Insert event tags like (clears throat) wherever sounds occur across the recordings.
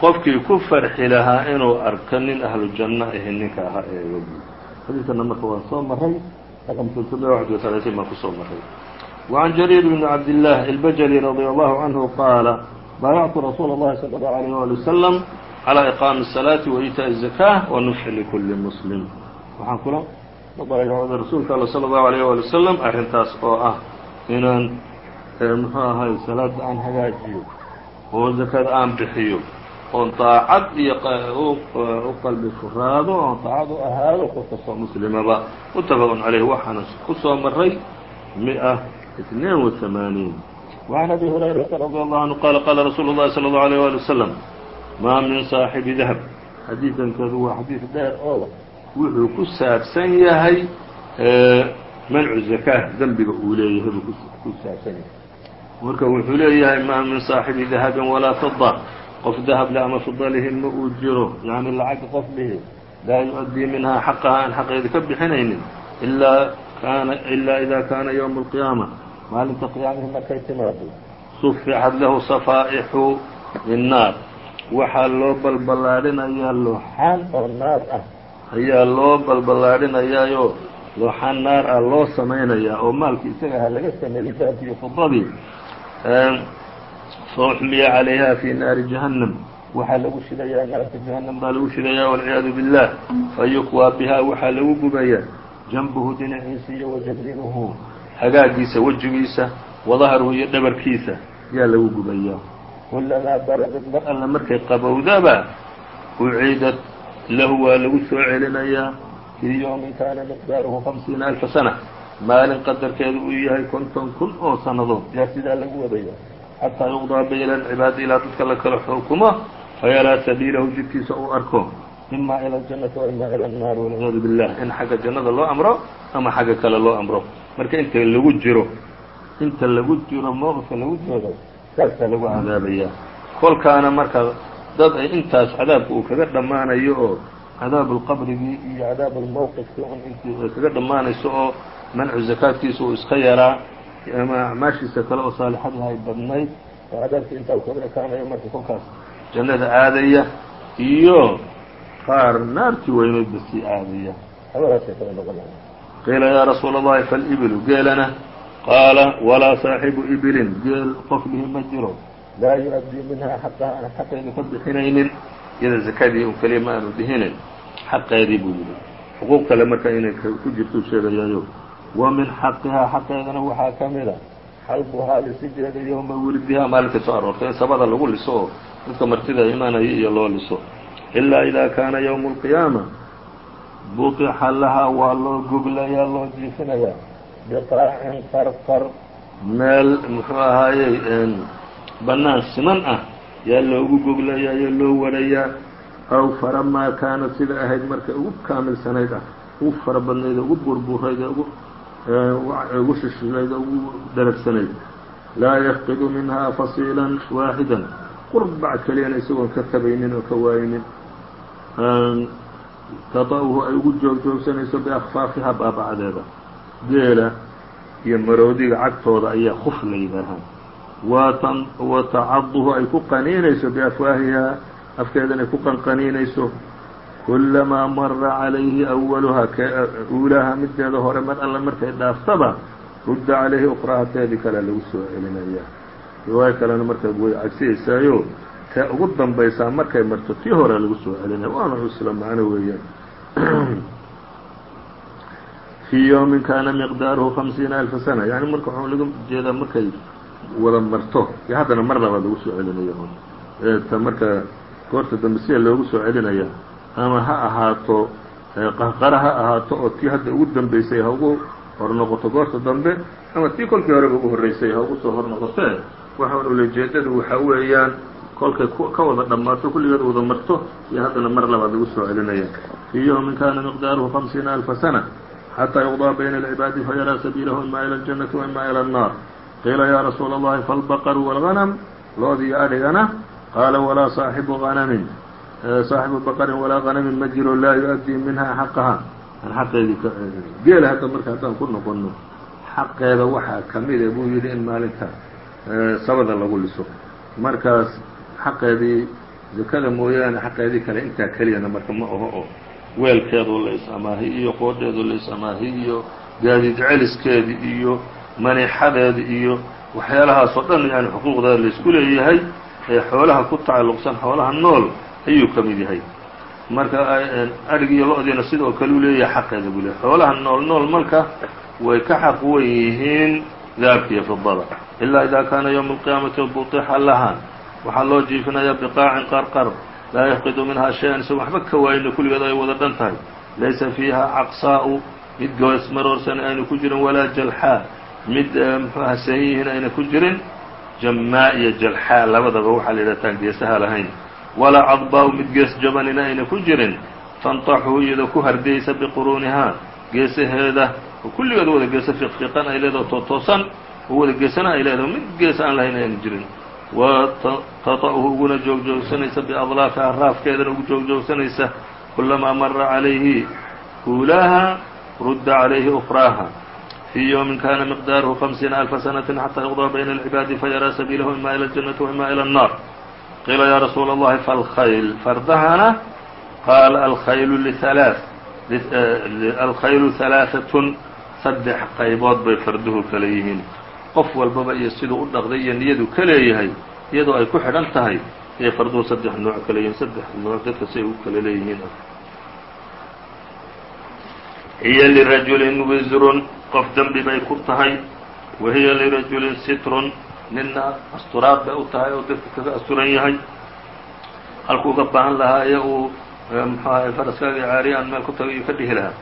qofkii ku farxi lahaa inuu arko nin ahlu janno ahi ninka ahaa ee iga guud xadiidkana marka waan soo maray raqamka toddoba waxd iyo talaatiin baan kusoo maray وعن جرير بن عبد الله البجلي رضي الله عنه قال بايعت رsuuل اللhi صلى الله عليه ولي وسلم على إقام الصلاة وإيتاء الزكاة ونصح لكل مسلم waxaan kula baayacooday rasuulka all slى الlaه عليه ولي وسلم arrintaas oo ah inaan mxuu ahay salaada aan hagaajiyo oo zakada aan bixiyo oon daacad iyo u qalbi furaado oon daacad u ahaado qof kastoo muslimaba متafq عalيh waxaana ku soo maray مئة اثنين وثمانين وعن أبي هريرة رضي الله عنه قال قال رsuuل الlahi صلى الله عليه ولي وسلم ma min صاaxibi dahب xadiiثankeedu waa xadiiث dheer oo wuxuu ku saabsan yahay mancu زakاة dembiga uu leeyahay buu ku saabsan yahay marka wuxuu leeyahay maa min saaxibi dahabi walaa fida qof dahable ama fida lihin ma uu jiro. Yani lacag qof dhihi laa yu-addii minhaa xaqaha aan xaqeeda ka bixinaynin ilaa kaana ilaa ida kaana ywma alqiyaama. Maalinta qiyaamihii markay timaado sufixad lahu safaa'ixu binnaar waxaa loo balballaadhinayaa looxaan oo naar ah. Ayaa loo balballaadhinayaayo looxaan naar ah loo samaynayaa oo maalkii isaga ha laga sameeyey dahabkii fidadii fauxmiya calayha fi naari jahannam. Waxaa lagu shidayaa naarta jahannam baa lagu shidayaa walciyaadu billah. Fayukwaa bihaa waxaa lagu gubayaa. Janbuhu dhinaciisa iyo wajabdinuhu hagaagiisa wejigiisa wadahruhu iyo dhabarkiisa yaa lagu gubayaa. Kulamaa baradad mar alla markay qabowdaba uciidad lahu waa lagu soo celinayaa. Fii yowmin kaana miqdaaruhu hamsiina alfa sana maalin qadarkeedu uu yahay konton kun oo sannadood. Yaa sidaa lagu wadaya xataa yuqdaa bayna cibaada ilaa dadka la kala xukumo fayaraa sabiilahu jidkiisa uu arko. Ima ila aljannati wa ima ila annaar walciyaadu billah. In xagga jannada loo amro ama xagga kale loo amro. Marka inta lagu jiro inta lagu jiro mowqifka lagu joogay saasaa lagu cadaabayaa kolkaana marka dad ay intaas cadaabka uu kaga dhammaanayo oo cadaabu lqabrigii iyo cadaabu lmowqifkii un intii kaga dhammaanayso oo mancu zakaadkiisa uu iska yaraa ama acmaashiisa kale oo saalixadaha ay badnayd oo cadaabkii intaa kaga ekaanayo marka kolkaas jannada aadaya iyo qaar naartii weyneyd ba sii aadaya labadaasay kala noqonaya qiila yaa rasuula اllahi faalibilu geelana qaala walaa saaxibu ibilin geel qof lihi ma jiro laa yu-addii minhaa xaqaha aan xaqeeda ka bixinaynin iyada zakadii un keliya ma aanu dhihinin xaqeedii buu yidhi xuquuq kale marka inay ku jirtuu sheegayayo wa min xaqihaa xaqeedana waxaa ka mida xalbuhaa lisijeeda yowma wilidihaa maalinkai soo aroortay in sabada lagu liso oo dadka martida imaanaya iyo loo liso. Ilaa idaa kaana ywmu اlqiyaama buqixa lahaa waa loo goglayaa loo jiifinayaa. Biqaacin qarqar meel muxuu ahaayey bannaan siman ah yaa loogu goglayaayo loo warayaa. Aw faramaa kaanad sida ahayd markay ugu kaamilsanayd ah ugu fara badnayd ugu burburayd ugu ugu shishilayd ugu daragsanayd laa yafqidu minhaa fasiila waaxida qurbac keliyana isagoon ka tabaynin oo ka waayinin tada'uhu ay ugu joogjoogsanayso biakfaafiha baabacdeeda geela iyo maroodiga cagtooda ayaa kuf la yidhaahaa wa tacaduhu ay ku qaniinayso biafwaahihaa afkeedan ay ku qanqaniinayso kulamaa mara calayhi awaluhaa uulaaha mideeda hore mar alla markay dhaaftaba rudda calayhi uqraahateedii kalea lagu soo celinayaa riwaayo kalena marka way cagsiyaysaayo tee ugu dambaysaa markay marto tii hore lagu soo celinaya waana isla macno weeyaan fii yowmin kaana miqdaaruhu hamsiina alfa sana yani marka waxuu laga jeedaa markay wada marto iyo haddana mar labaad lagu soo celinayo ta marka goorta dambe sida loogu soo celinaya ama ha ahaato qahqara ha ahaato oo tii hadda ugu dambeysay ha ugu hor noqoto goorta dambe ama tii kolkii horeba ugu horreysay ha ugu soo hor noqotee waxaan ulajeedadu waxa weeyaan kolkay ka wada dhammaato kulligeed wada marto iyo haddana mar labaad lagu soo celinaya. Fii yowmin kana miqdaaruhu hamsiina alfa sana xataa yuqdaa bayna alcibaadi fayaraa sabiilahu ima ila aljannati wa ima ila annaar. Qiila yaa rasuula allahi falbaqaru waalganam lood iyo adhigana qaala walaa saaxibu ganamin saaxibu baqarin walaa ganamin ma jiro laa yu-addii minha xaqaha aan xaqeedii ka geela hadda marka haddaan ku noqono xaqeeda waxaa ka mida buu yidhi in maalinta sabada lagu liso markaas xaqeedii zakada mooyaane xaqeedii kale intaa keliyana marka ma aho oo weelkeedu la is-amaahi iyo qoodheedu la is-amaahi iyo gaadiid celiskeedi iyo maniixadeedi iyo waxyaalahaas oo dhan yani xuquuqdeeda laysku leeyahay ee xoolaha ku tacalluqsan xoolaha nool ayuu ka mid yahay. Marka adhig iyo lo-diina sidoo kale u leeyahay xaqeeda buu leeyahay. Xoolaha nool nool marka way ka xaq wen yihiin dahabka iyo fidada ilaa idaa kaana yowma alqiyaamati butixa laha waxaa loo jiifinayaa biqaacin qarqar laa yafqidu minhaa shay-an isago waxba ka waayino kulligeed ay wada dhan tahay. Laysa fiiha caqsaa'u mid goosmaroorsan ayna ku jirin walaa jalxaa. Mid muxuaha sahiyihin ayna ku jirin jammaa iyo jalxaa labadaba waxaa la yidhahtaan geesaha lahayn walaa cadbaa-u mid gees jabanina ayna ku jirin tantaxu iyadoo ku hardiyaysa biquruunihaa geesaheeda oo kulligeed wada geesa fiqfiiqan ay leedaho tootoosan oo wada geesana ay leedaho mid gees aan lahayn ayna jirin wa tata'hu uguna joogjoogsanaysa biadlaafiha raafkeedana ugu joogjoogsanaysa kulamaa mara calayhi uulaaha rudda calayhi ukraaha fii yowmin kana miqdaaruhu hamsiina alfa sanaةi xatى yuqضىa bayna اlcibaadi fayaraa sabiilahu ima ilى اljannati waima ilى الnar qiila ya rasuula اllahi falkhayl fardahana qaala alkhaylu lialaaث alkhaylu halaaثatun saddex qaybood bay farduhu kale yihiin qof walbaba iyo siduu u dhaqday iyo niyadu ka leeyahay iyadoo ay ku xidhan tahay ayay farduhu saddex nooc kale yihiin saddex nooc dadka si ay u kala leeyihiin hiya lirajulin wisrun qof dembi bay ku tahay wa hiya lirajulin sitrun nina asturaad bay u tahay oo dadka kaga asturan yahay. Halkuu uga baahan lahaa ee uu mxuaha faraskaaga caariyaan meel ku taga iyuu ka dhihi lahaa.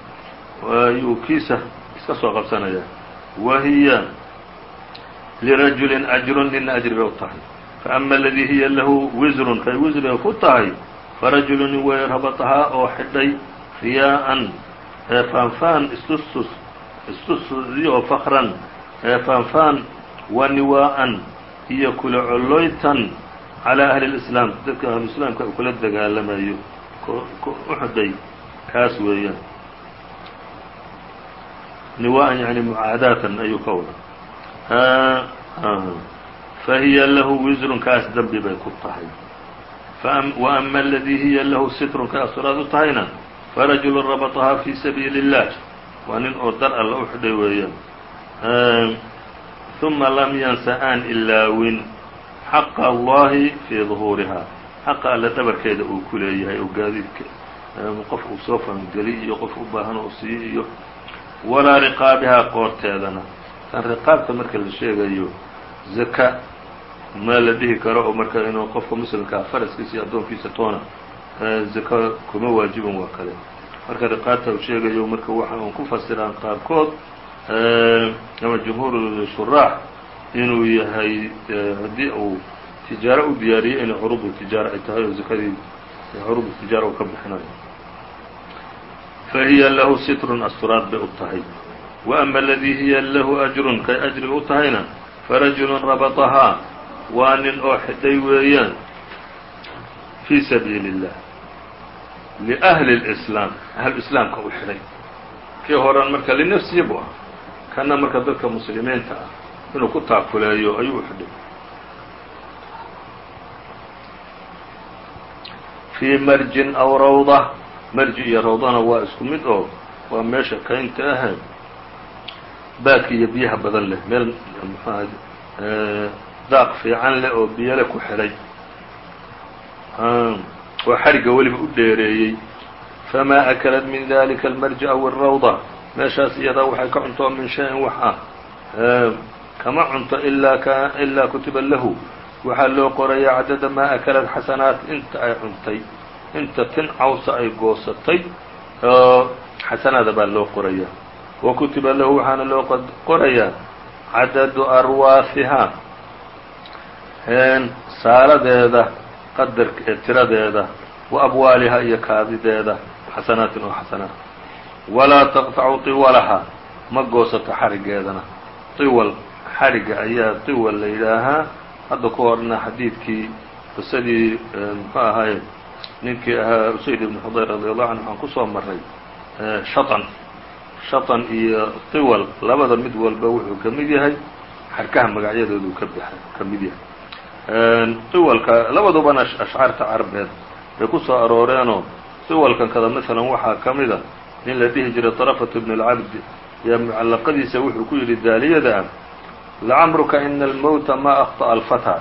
Ayuu kiisa iska soo qabsanayaa wa hiya lirajulin ajrun nina ajri bay u tahay. Faama aladii hiya lahu wisrun kay wisriga ku tahay farajulun way rabatahaa oo xidhay riyaa'an faanfaan istustus istusyo fakran faanfaan wa niwaa'an iyo kula colloytan calaa ahli اlislaam dadka ahluislaamka uu kula dagaalamayo uxday kaas weeyaan niwaa'an yani mucaadaatan ayuu ka wada fahiya lahu wisrun kaas dembi bay ku tahay wa ama aladii hiya lahu sitrun ka asturaad u tahayna farajulu rabطahaa fii sabiili الlah waa nin oo dar alla u xidhay weeyaan ثuma lam yansa aan ilaawin xaqa allahi fii ظuhuurihaa xaqa alle dhabarkeeda uu ku leeyahay oo gaadiidka. Qof uu soo fangeli iyo qof u baahan oo siiyo iyo walaa riqaabihaa qoorteedana. Tan riqaabta marka la sheegayo zaka ma la dhihi karo oo marka inuu qofka muslimkaa faraskiisa iyo addoonkiisa toona zaka kuma waajibin waa kale. Marka riqaabta uu sheegayo marka waxa ku fasiraan qaarkood ama jumhuur shuraax inuu yahay haddii uu tijaaro u diyaariyey inay curubu tijaara ay tahay oo zakadii curubu tijaara uu ka bixinayo fahiya lahu sitrun asturaad bay u tahay wa ama aladii hiya lahu ajrun kay ajriga u tahayna farajulun rabatahaa waa nin oo xidhay weeyaan fii sabiili الlah liأhli الإslaam ahlu islaamka u xidhay kii horan marka linafsihi bu ah kana marka dadka muslimiinta ah inuu ku taakuleeyo ayuu xidhay fii marjin aw rawda marji iyo rawdana waa isku mid oo waa meesha kaynta ahe baadka iyo biyaha badan leh meel mxuaha daaq fiican leh oo biyole ku xidhay. Oo xarigga weliba u dheereeyey. Famaa akalat min dalika almarji aw الrawda meeshaas iyadaa waxay ka cunto min shay-in wax ah kama cunto ilaa kutiba lahu. Waxaa loo qorayaa cadada maa akalad xasanaat inta ay cuntay inta tin cawsa ay goosatay oo xasanaada baa loo qorayaa. Wa kutiba lahu waxaana loo qorayaa cadadu arwaafihaa saaladeeda qadar tiradeeda wa abwaaliha iyo kaadideeda xasanaatin oo xasanaat walaa taqطacu طiwalaha ma goosato xarhigeedana iwal xariga ayaa tiwal la yidhaahaa. Hadda ku horna xadiidkii qisadii muxuu ahaay ninkii ahaa usayd ibn xudayr radi allahu canhu waxaan ku soo maray shatan. Shatan iyo tiwal labada mid walba wuxuu ka mid yahay xarkaha magacyadoodu ka baxay ka yahay. Tiwalka labadubana ashcaarta carbeed bay ku soo arooreenoo tiwalkan kada maalan waxaa ka mida ah nin la dhihi jiray طarafat bn اlcabd yaa mucallaqadiisa wuxuu ku yidhi daaliyada ah lacamruka ina almowta ma akhطأa alfatى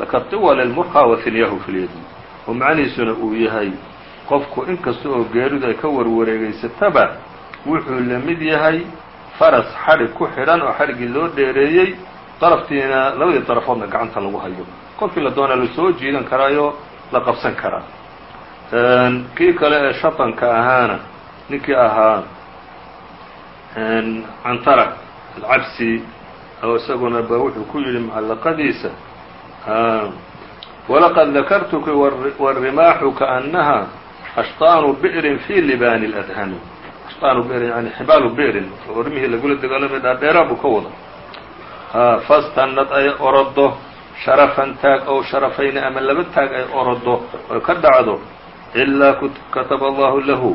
laka tiwal اlmurqa wa hinyahu fi lyadi oo macnihiisuna uu yahay qofku inkasta oo geeridu ay ka warwareegaysataba wuxuu la mid yahay faras xadhig ku xidhan oo xadhiggii loo dheereeyey daraftiina labadii darafoodna gacanta lagu hayo kolkii la doona la soo jiidan karaayo la qabsan karaa kii kale ee shatanka ahaana ninkii ahaa cantara alcabsi oo isaguna ba wuxuu ku yidhi mucallaqadiisa walaqad dakartuki wاrimaaxu kaأnaha ashطaanu bi'rin fi libaani اladhani ashطaanu bi'rin yani xibaalu bi'rin ormihii lagula dagaalamay dhaadheeraan buu ka wada fastanad ay orodo sharafan taag ow sharafayni ama laba taag ay orodo oy ka dhacdo ilaa kataba allahu lahu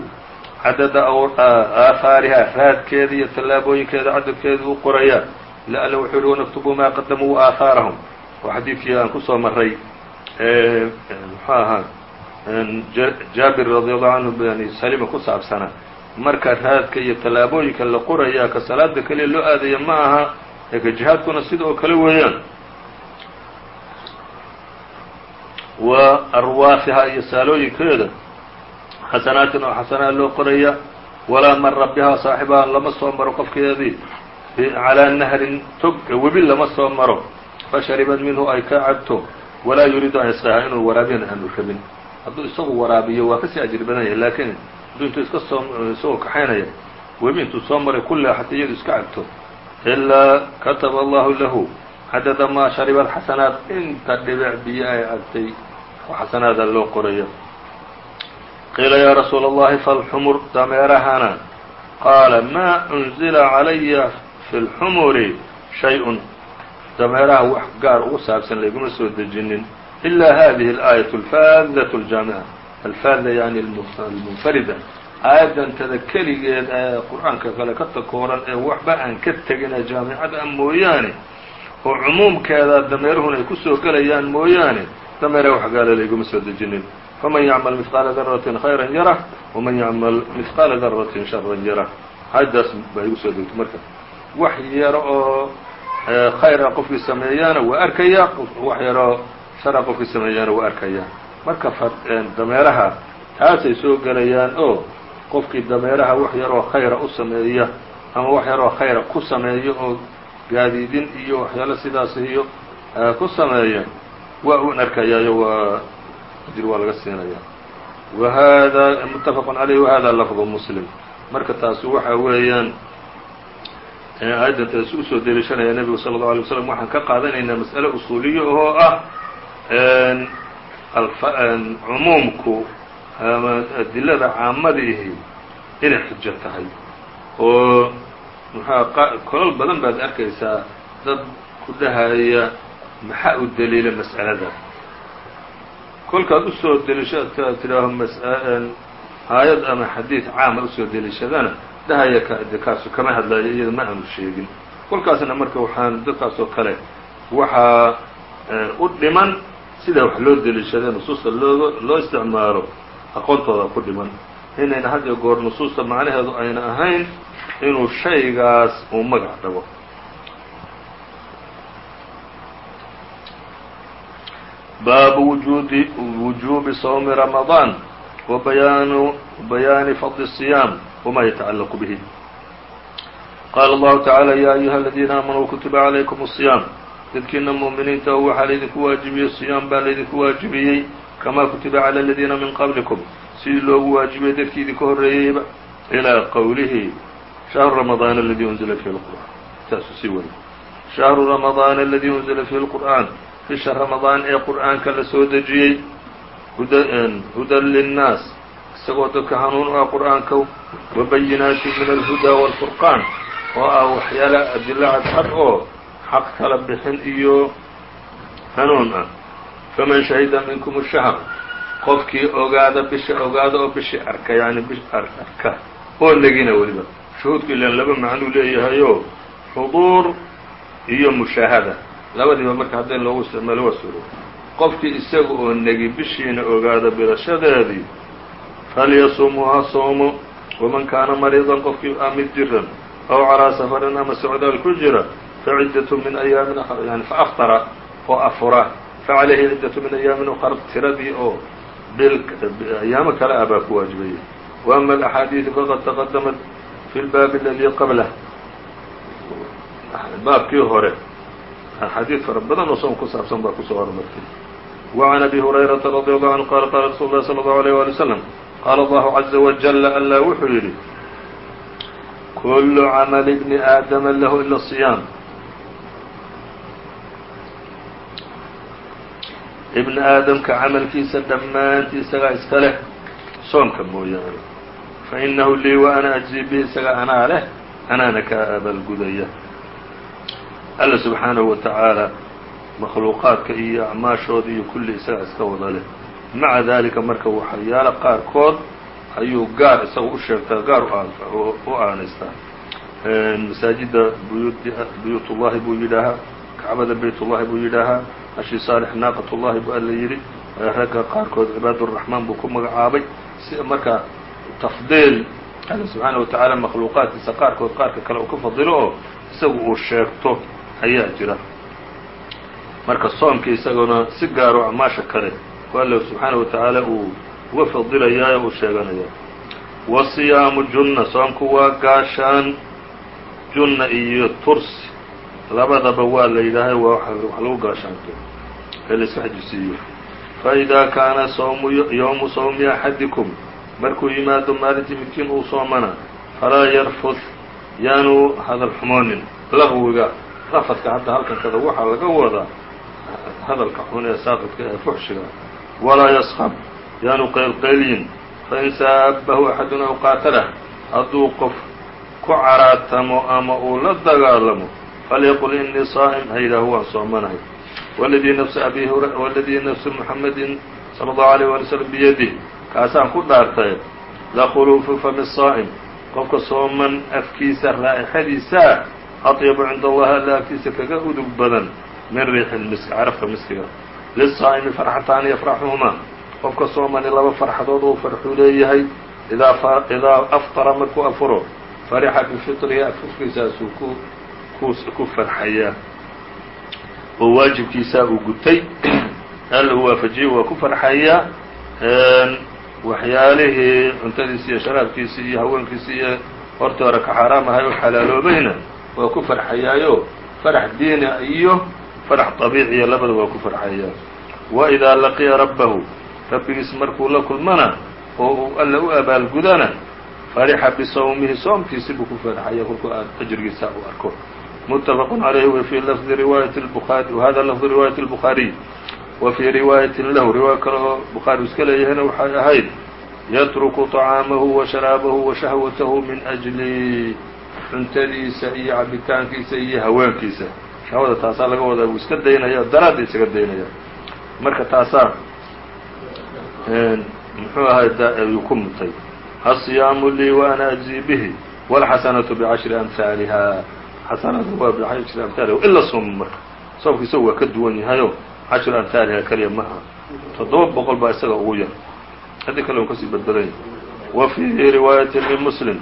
cadada aahaariha raadkeeda iyo tallaabooyinkeeda cadadkeeda u qoraya ila alla wuxuu yihi wanaktubu maa qadamuu aahaarahum oo xadiidkii aan ku soo maray muxuu ahaa jaabir radi allahu canhu bani salima ku saabsanaa marka raadka iyo tallaabooyinka la qorayaa ka salaada keliya loo aadaya ma aha ee jihaadkuna sida kale weeyaan wa arwaafiha iyo saalooyinkeeda xasanaatin oo xasanaa loo qoraya walaa mara bihaa saaxibaha lama soo maro qofkeedii. Calaa nahrin tog webi lama soo maro. Fasharibad minhu ay ka cabto. Walaa yuriidu an yasqaha inuu waraabiyana aanu rabin. Hadduu isagu waraabiyo waa ka sii ajri badan yahay laakiin hadduu intuu iska soo isagoo kaxaynaya webi intuu soo maray kullea xataa iyadu iska cabto. Ilaa kataba allahu lahu cadada maa sharibad xasanaat inta dhibic biyo ay cabtay oo xasanaada loo qoraya qiila yaa rasuula اllahi falxumur dameerahana qaala maa unzila calaya fi اlxumuri shay-un dameeraha wax gaar ugu saabsan layguma soo dejinin ilaa hadihi اlaayaة alfaadaة اljaamica alfaada yani almunfarida aayaddantada keligeed ee qur-aanka kale ka takooran ee waxba aan ka tegina jaamicada mooyaane oo cumuumkeeda dameeruhuna ay kusoo gelayaan mooyaane dameeraha wax gaala layguma soo dejinin faman yacmal mihqaala daratin khayra yarah waman yacmal mihqaala daratin sharan yarah aayaddaas baa igu soo degtay marka wax yaro oo khayra qofkii sameeyaana waa arkaya wax yaroo shara qofkii sameeyaana waa arkaya marka dameeraha taasay soo gelayaan oo qofkii dameeraha wax yaroo khayra u sameeya ama wax yaroo khayra ku sameeya oo gaadiidin iyo waxyaalo sidaas iyo ku sameeya waa un arkayaayo waa ajir waa laga siinaya wa hada mutafaq عaleyh wahada lafظu muslim marka taasi waxa weeyaan aayaddantaas usoo deliishanaya nebigu salى الlaه alيه waslam waxaan ka qaadanaynaa mas'ale usuuliye oo ah cumuumku ama adilada caamadiihi inay xujo tahay oo mxua kolal badan baad arkaysaa dad ku dhahaya maxaa u deliila mas'alada Kolkaad u soo deliisha tidhaaho aayad ama xadiid caama u soo deliishadana dhahaya kaasu kama hadlayo iyada ma aanu sheegin. Kolkaasna marka waxaan dadkaas oo kale waxaa u dhiman sida wax loo deliishada nusuusta loo loo isticmaalo aqoontooda ku dhiman. Inayna had iyo goor nusuusta macnaheedu ayna ahayn inuu shaygaas uu magac dhabo baabu wujuudi wujuubi sawmi ramadaan wa bayaanu bayaani fadli الsiyaam wama yatacallaqu bihi qaala allahu tacaala yaa ayuha aladiina aamanuu kutiba calaykum asiyaam dadkiina mu'miniinta oo waxaa laydinku waajibiyey siyaam baa laydinku waajibiyey kamaa kutiba cala aladiina min qablikum sidii loogu waajibiyey dadkii idinka horreeyeyba ilaa qowlihi shahru ramadaana aladii unzila fiihi lqur'aan saasuu sii wada shahru ramadaana aladii unzila fiihi lqur'aan bisha ramadaan ee qur'aanka la soo dejiyey. Hudan linnaas. Isagoo dadka hanuun u ah qur'aanka wabayinaatin min alhudaa waalfurqaan oo ah waxyaala adilo cadcad oo xaq kala bixin iyo hanuun ah. Faman shahida minkum shahr qofkii ogaada bisha ogaada oo bishii arka yani arka oo negina weliba. Shuhuudka ilaan laba macnuu leeyahayo xuduur iyo mushaahada labadiiba marka haddayn loogu isticmaalo waa suro qofkii isaga oo negi bishiina ogaada bilashadeedii falyasumuu ha soomo waman kaana mariidan qofkii a mid jiran aw calaa safarin ama socdaal ku jira faciddatu min ayaamin yani faafطara oo afura facalayhi ciddatu min ayaamin uqar tiradii oo bil ayaamo kale ah baa ku waajibaya. Wa ama alaxaadiidu faqad taqadamat fi lbaabi aladii qablah. Baabkii hore axaadiid fara badan oo soon ku saabsan baa kusoo hormartay وعn أbي هuريرaةa رضي الله عنه qال qال رsuل الlh صلى الله عليه ولي وسلم qال الله عزa وجل ألا wuxuu yidhi كل cمل بن آadم lh إlا الصيام ibn aadamka camalkiisa dhammaantii isagaa iska leh soomka mooyaane fainahu lii wa ana أجزي bه isaga anaa leh anaana ka abaalgudaya alla subxaanahu wa tacaala makhluuqaadka iyo acmaashooda iyo kulli isaga iska wada leh. Maca daalika marka waxyaalo qaarkood ayuu gaar isaga u sheegtaa gaar u aanaystaa masaajidda buyuutullahi buu yidhaahaa kacbada baytullahi buu yidhaahaa ashi saalix naaqatullahi buu alla yidhi. Ragga qaarkood cibaaduraxmaan buu ku magacaabay. Si marka tafdiil alla subxaana wa makhluuqaadkiisa qaarkood qaarka kale uu ka fadilo oo isagu uu sheegto ayaa jira. Marka soomkii isaguna si gaaro acmaasha kale oo alla subxaanaه wa tacaala uu uga fadilayaayo uu sheeganaya. Wasiyaamu junna soomku waa gaashaan junna iyo tursi. Labadaba waa la yidhaahay waa wax lagu gaashaanto. Ee la iska xajisiiyo faidaa kaana sawmu yowmu sawmi axadikum markuu yimaado maalintii midkiin uu soomana falaa yarfud yaanu hadal xumoonin laqwiga rafadka hadda halkan kada waxaa laga wadaa hadalka xun ee saaqidka ee fuxshiga walaa yasqab yaanu qaylqaylyin fain saabahu axadun aw qaatalah hadduu qof ku caraatamo ama uu la dagaalamo falyaqul inii saa'im ha yidhaahu waan soomanahay waladii nafsu abi waladii nafsu muxamedin sala allahu alayh waali slam biyadih kaasaan ku dhaartay lakhuluufu fami saa'im. Qofka sooman afkiisa raa'ixadiisaa aطyabu cinda allahi alla agtiisa kaga udug badan min riixi lmisk carafta miskiga lisaa'imi farxataani yafraxuhumaa qofka soomani laba farxadood uu farxuu leeyahay idaa aftara markuu afuro farixa bifitrihi afurkiisaasuu ku farxayaa oo waajibkiisaa uu gutay alla uu waafajiyey waa ku farxayaa waxyaalihii cuntadiisi iyo sharaabkiisi iyo haweenkiisi iyo hortii hore ka xaaraam ahay oo xalaaloobayna waa ku farxayaayo farax diina iyo farax طabiiciya labada waa ku farxayaa wa idaa laqiya rabbahu rabbigiis markuu la kulmana oo uu alla u abaalgudana farixa bisawmihi soomkiisi buu ku farxaya kolkuu ajrigiisa u arko متفق عليه وفي لفظ رواية البخاري وهذا لفظ رواية البخاري وفي رواية له riواaية kale oo بخاaري iska leeyahayna waxay ahayd يترك طعاaمه وشhراaبه وشhهوته من أجلi cuntadiisa iyo cabitaankiisa iyo haweenkiisa shahwada taasaa laga wadaa wuu iska daynaya daraadda isaga daynaya marka taasaa muxuu ahay ayuu ku mutay الصiyaamu lii وأna أجزي bه والxasanaة بعشhri أمثاaliha xasanadu waa bcashri amhaaliha ila soom marka soomka isagu waa ka duwan yahayo cashru amhaaliha keliya ma aha toddoba boqol baa isaga ugu yar haddii kale un kasii badbadan yahay wa fii riwaayati limuslim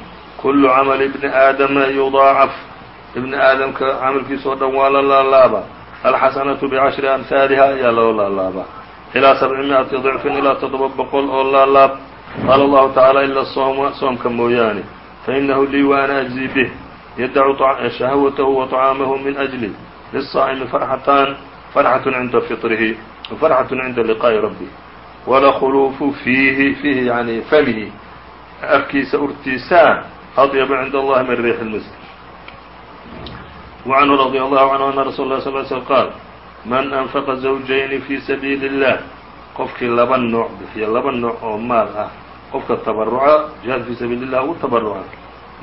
kulu camali ibni aadama yudaacaf ibni aadamka camalkiisa oo dhan waa la laalaaba alxasanatu bicashri amhaaliha ayaa loo laalaabaa ilaa sabcimiati ضicfin ilaa toddoba boqol oo laalaab qaala allahu tacaala ila sooma soomka mooyaane fainahu lii wa ana ajzi bih yadacu shahwatahu wa طcaamahu min أجli liلصaa'mi farxatan farxaة cinda fiطrihi وfarxaة cinda liqaaءi rabbi walakhuluufu fiihi fiihi yani famihi afkiisa urtiisaa aطybu cinda allahi min riix اlmisk وcanhu radي allahu canhu ana rasul اlah sl sl qaal man anfaqa zawjayni fii sabiili الlah qofkii laba nooc bixiya laba nooc oo maal ah qofka tabaruca jihaad fii sabiili الlah ugu tabaruca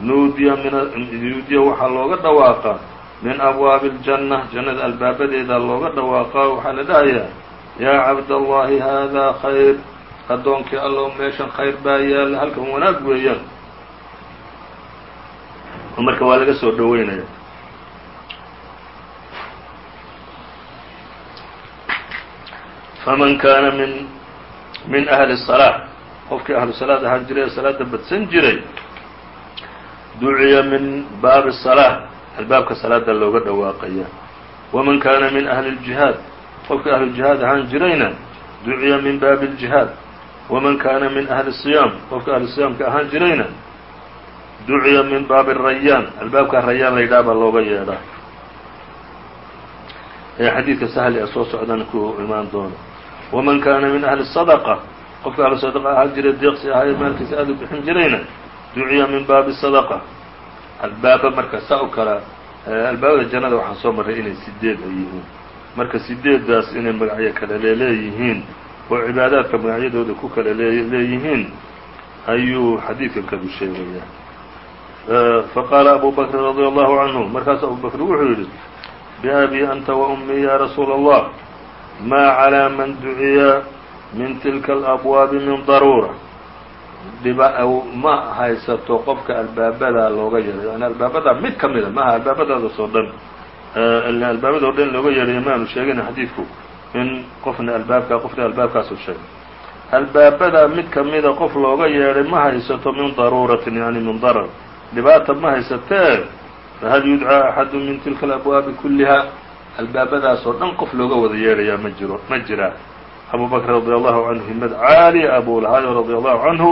nuudiya nuudiya waxaa looga dhawaaqaa min abwaabi اljanna jannada albaabadeeda looga dhawaaqaa waxaa la dhahayaa yaa cabdallahi haadaa khayr addoonkii allow meeshan khayr baa yaalla halkan wanaag weeyaan oo marka waa laga soo dhoweynaya faman kaana min min ahli الصalaaة qofkii ahlu salaad ahaan jiray ee salaada badsan jiray duciya min baabi الصalaaة albaabka salaada looga dhawaaqaya waman kaana min ahli الجihaad qofkii ahlu jihaad ahaan jirayna duciya min baabi الجihaad waman kaana min ahli الصiyaam qofkii ahlu siyaamka ahaan jirayna duciya min baabi rayaan. Albaabka rayaan la baa looga yeedhaa ee xadiidka sahli ee soo socdana ku imaan doono. Waman kaana min ahli sadaqa qofka ahlu sadaqa ahaan jiray deeqsi ahaaye maalkiisa aad u bixin jirayna duciya min baabi sadaqa. Albaaba marka saa u kala albaabada jannada waxaan soo marray inay sideed ay yihiin. Marka sideeddaas inay magacyo kale kala leeleeyihiin oo cibaadaadka magacyadooda ku kale kala leeyihiin ayuu xadiidkan kadu sheegayaa faqaala abu bakrin radي allahu canhu markaasu abu bakr wuxuu yidhi biabi anta waumii ya rasuula allah ma calىa man duciya min tilka alabwaabi min daruura. Dhiba ma haysato qofka albaabadaa looga yeedhayo yani albaabadaa mid ka mida maaha albaabadadas oo dhan albaabada o dhan looga yeedhayo maanu sheegina xadiidku in qofna albaabkaa qofna albaabkaasu sheegay. Albaabadaa mid kamida qof looga yeedhay ma haysato min daruuratin yani min darar dhibaata ma haysatee fahal yudcaa axadu min tilka alabwaabi kulliha? Albaabadaas oo dhan qof looga wada yeedhayaa ma jiro ma jiraa abu bakr radi allahu canhu himad caaliya abuu lahaayo radi allahu canhu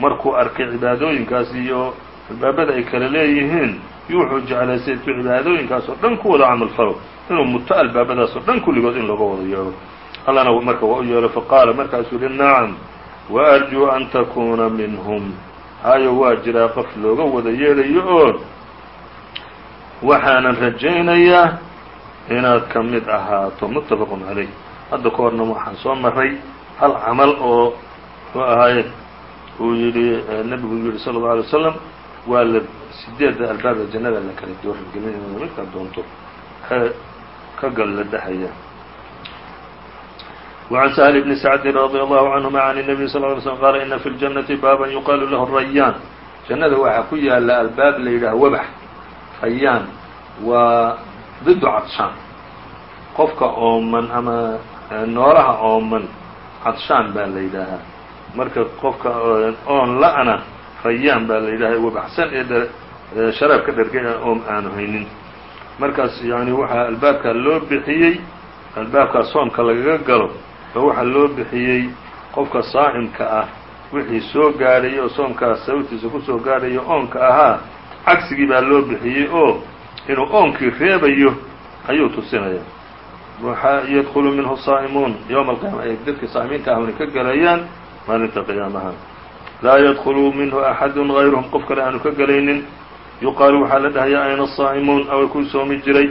markuu arkay cibaadooyinkaas iyo albaabada ay kala leeyihiin yu wuxuu jeclaystay intuu dhan ku wada camal falo inuu muto albaabadaas oo dhan kulligood in looga wada yeedho allana marka waa u yeelo faqaala markaasuu yihi nacam waarjuu an takuuna minhum hayo waa jiraa qof looga wada yeedhayo oo waxaanan rajaynayaa inaad ka mid ahaato muttafaqun calayh. Hadda ka horna waxaan soo maray hal camal oo muxuu ahaaye uu yidhi nebigu yihi sala اllau alay wasalam waa la sideedda albaabda jannada la kala doorgelinaya midkaa doonto. Ka gal la dhexaya وعن سهل بن سعد رضي الله عنهma عن النبي صلى اه علي سلم qال إن في الجنة bاbا يuqاaل lah الرayاn جannada waxaa ku yaala albaab la yidhaha wبx rayaan waa ضد cadshaan qofka ooman ama noolaha ooman cadshaan baa la yidhaahaa marka qofka oon la-na rayaan baa la yidhaha wabaxsan ee sharaab ka dhargay oom aanu haynin markaas yani waxaa albaabkaa loo bixiyey albaabkaa soomka lagaga galo oo waxaa loo bixiyey qofka saa'imka ah wixii soo gaadhay oo soomkaas sababtiisa ku soo gaadhayo oonka ahaa cagsigii baa loo bixiyey oo inuu oonkii reebayo ayuu tusinaya waxaa yadkulu minhu saa'imuun yowma alqiyama ay dadkii saa'imiinta ahuna ka gelayaan maalinta qiyaamaha. Laa yadkulu minhu axadun gayruhum qof kale aanu ka gelaynin yuqaalu waxaa la dhahayaa ayna asaa'imuun away ku soomi jiray.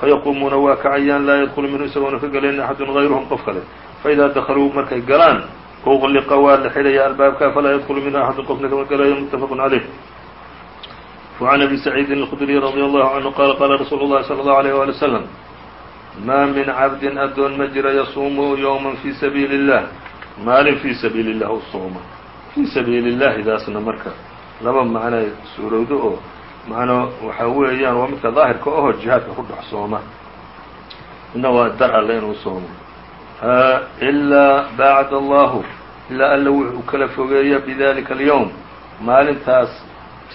Fayaquumuuna waa kacayaan. Laa yadkulu minhu isagoona ka gelaynin axadun gayruhum qof kale faidaa dakaluu markay galaan uqliqa waa la xidhaya albaabka falaa yadkulu minhu axadun qofna kama gelayo muttafaqun caleyh وعn أbي سعيid الخdري رضي الله عنه qال qاla رsuul الlahi صلى الله عليه وaلي وسلم ma min cabdi adoon ma jira yasuumu yوما fي sabiili الlah maalin fii sabiili الlah u sooma fii sabiili الlahidaasna marka laba macnay suurowdo oo macno waxa weeyaan waa midka daahirka oho jihaadka ku dhex sooma midna waa dar alle inuu soomo إlaa baacd allahu ilaa alla wuxuu kala fogeeya bidalika اليوم maalintaas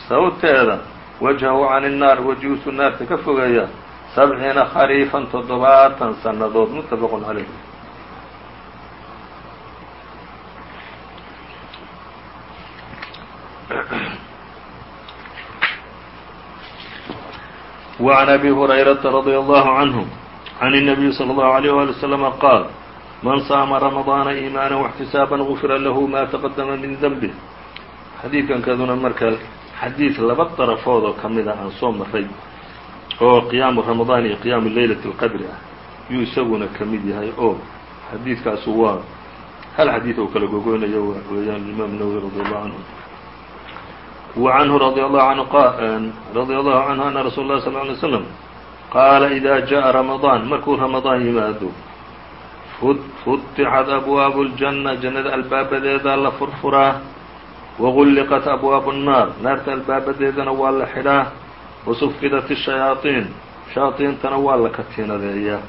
sababteeda wajhahu can الnaar wajigiisu naarta ka fogeeya sabciina khariifan toddobaatan sannadood muttafaq calayh وعn أbي هريرةa رضي الله عنه عن النبي صلى الله عليه ولي وسلم qاal man saama رمضاana إيmانا واxtisاaبا غfira lahu ma تqdma min dنبه xadiidkan kaduna marka xadiid laba darafood oo ka mida aan soo maray oo qiyaamu ramadaan iyo qiyaamu leylat اlqadri ah yuu isaguna ka mid yahay oo xadiidkaasu waa hal xadiid oo kala gogoynayo weeyaan imaam nawwi radi allahu canhu wa canhu radi allahu anhu radi allahu canhu ana rasuul اlah sal ly slam qaala ida jaءa ramadaan markuu ramadaan yimaado futixat abwaabu اljanna jannada albaabadeeda la furfuraa wagulliqat abwaabu الnaar naarta albaabadeedana waa la xidhaa wasufidat الshayaaطiin shayaaiintana waa la katiinadeeyaa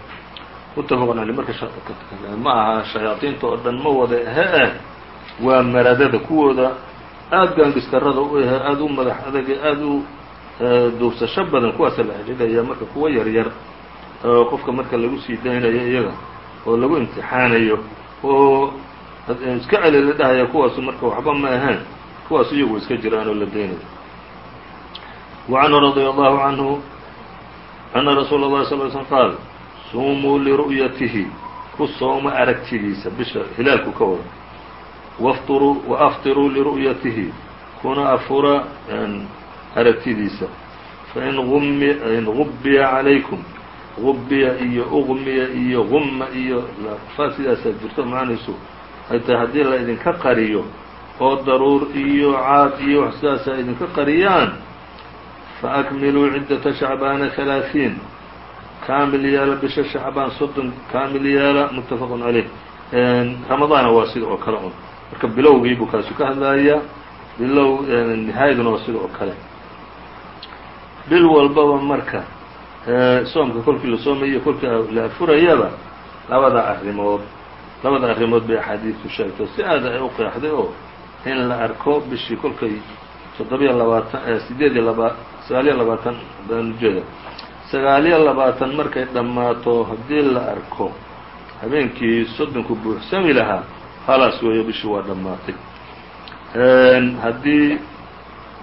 mutafaqun aley marka ma aha shayaaiinta oo dhan ma wada ahe eh waa maradada kuwooda aada gaangistarada u ahe aada u madax adage aada u duubsasho badan kuwaasa la xidhiidhaya marka kuwa yar yar oo qofka marka lagu sii daynayo iyaga oo lagu imtixaanayo oo iska celi la dhahaya kuwaasu marka waxba ma ahaen kuwaasu iyagu iska jiraan oo la daynayo وعنه رضي الله عنه أن رsuuل الlه صل سلم qاaل sumuu لرؤyatihi ku sooma aragtidiisa bisha hilaalku ka wada وأfطiruu لرؤyatihi kuna afura aragtidiisa fain غubiya عalayكم غubiya iyo أغmiya iyo غuma iyo fa sidaasaa jirto macnihiisu ay tahay haddii la idinka qariyo oo daruur iyo caad iyo wax sidaasaa idinka qariyaan faakmiluu ciddata shacbaana halaaثiin kaamil yeela bisha shacbaan soddon kaamil yeela muttafaqun caleyh ramadaana waa sida oo kale un marka bilowgii buu kaasu ka hadlayaa bilow nihaayaduna waa sida oo kale bil walbaba marka soomka kolkii la soomayo kolkii la afurayaba labada arrimood labada arrimood bay axaadiistu sheegto si aada ay u qeexday oo in la arko bishii kolkay toddobiyo labaatan sideed iyo laba sagaaliyo labaatan baan ujeeda sagaaliyo labaatan markay dhammaato haddii la arko habeenkii soddonku buuxsami lahaa khalaas weeyo bishii waa dhammaatay. Haddii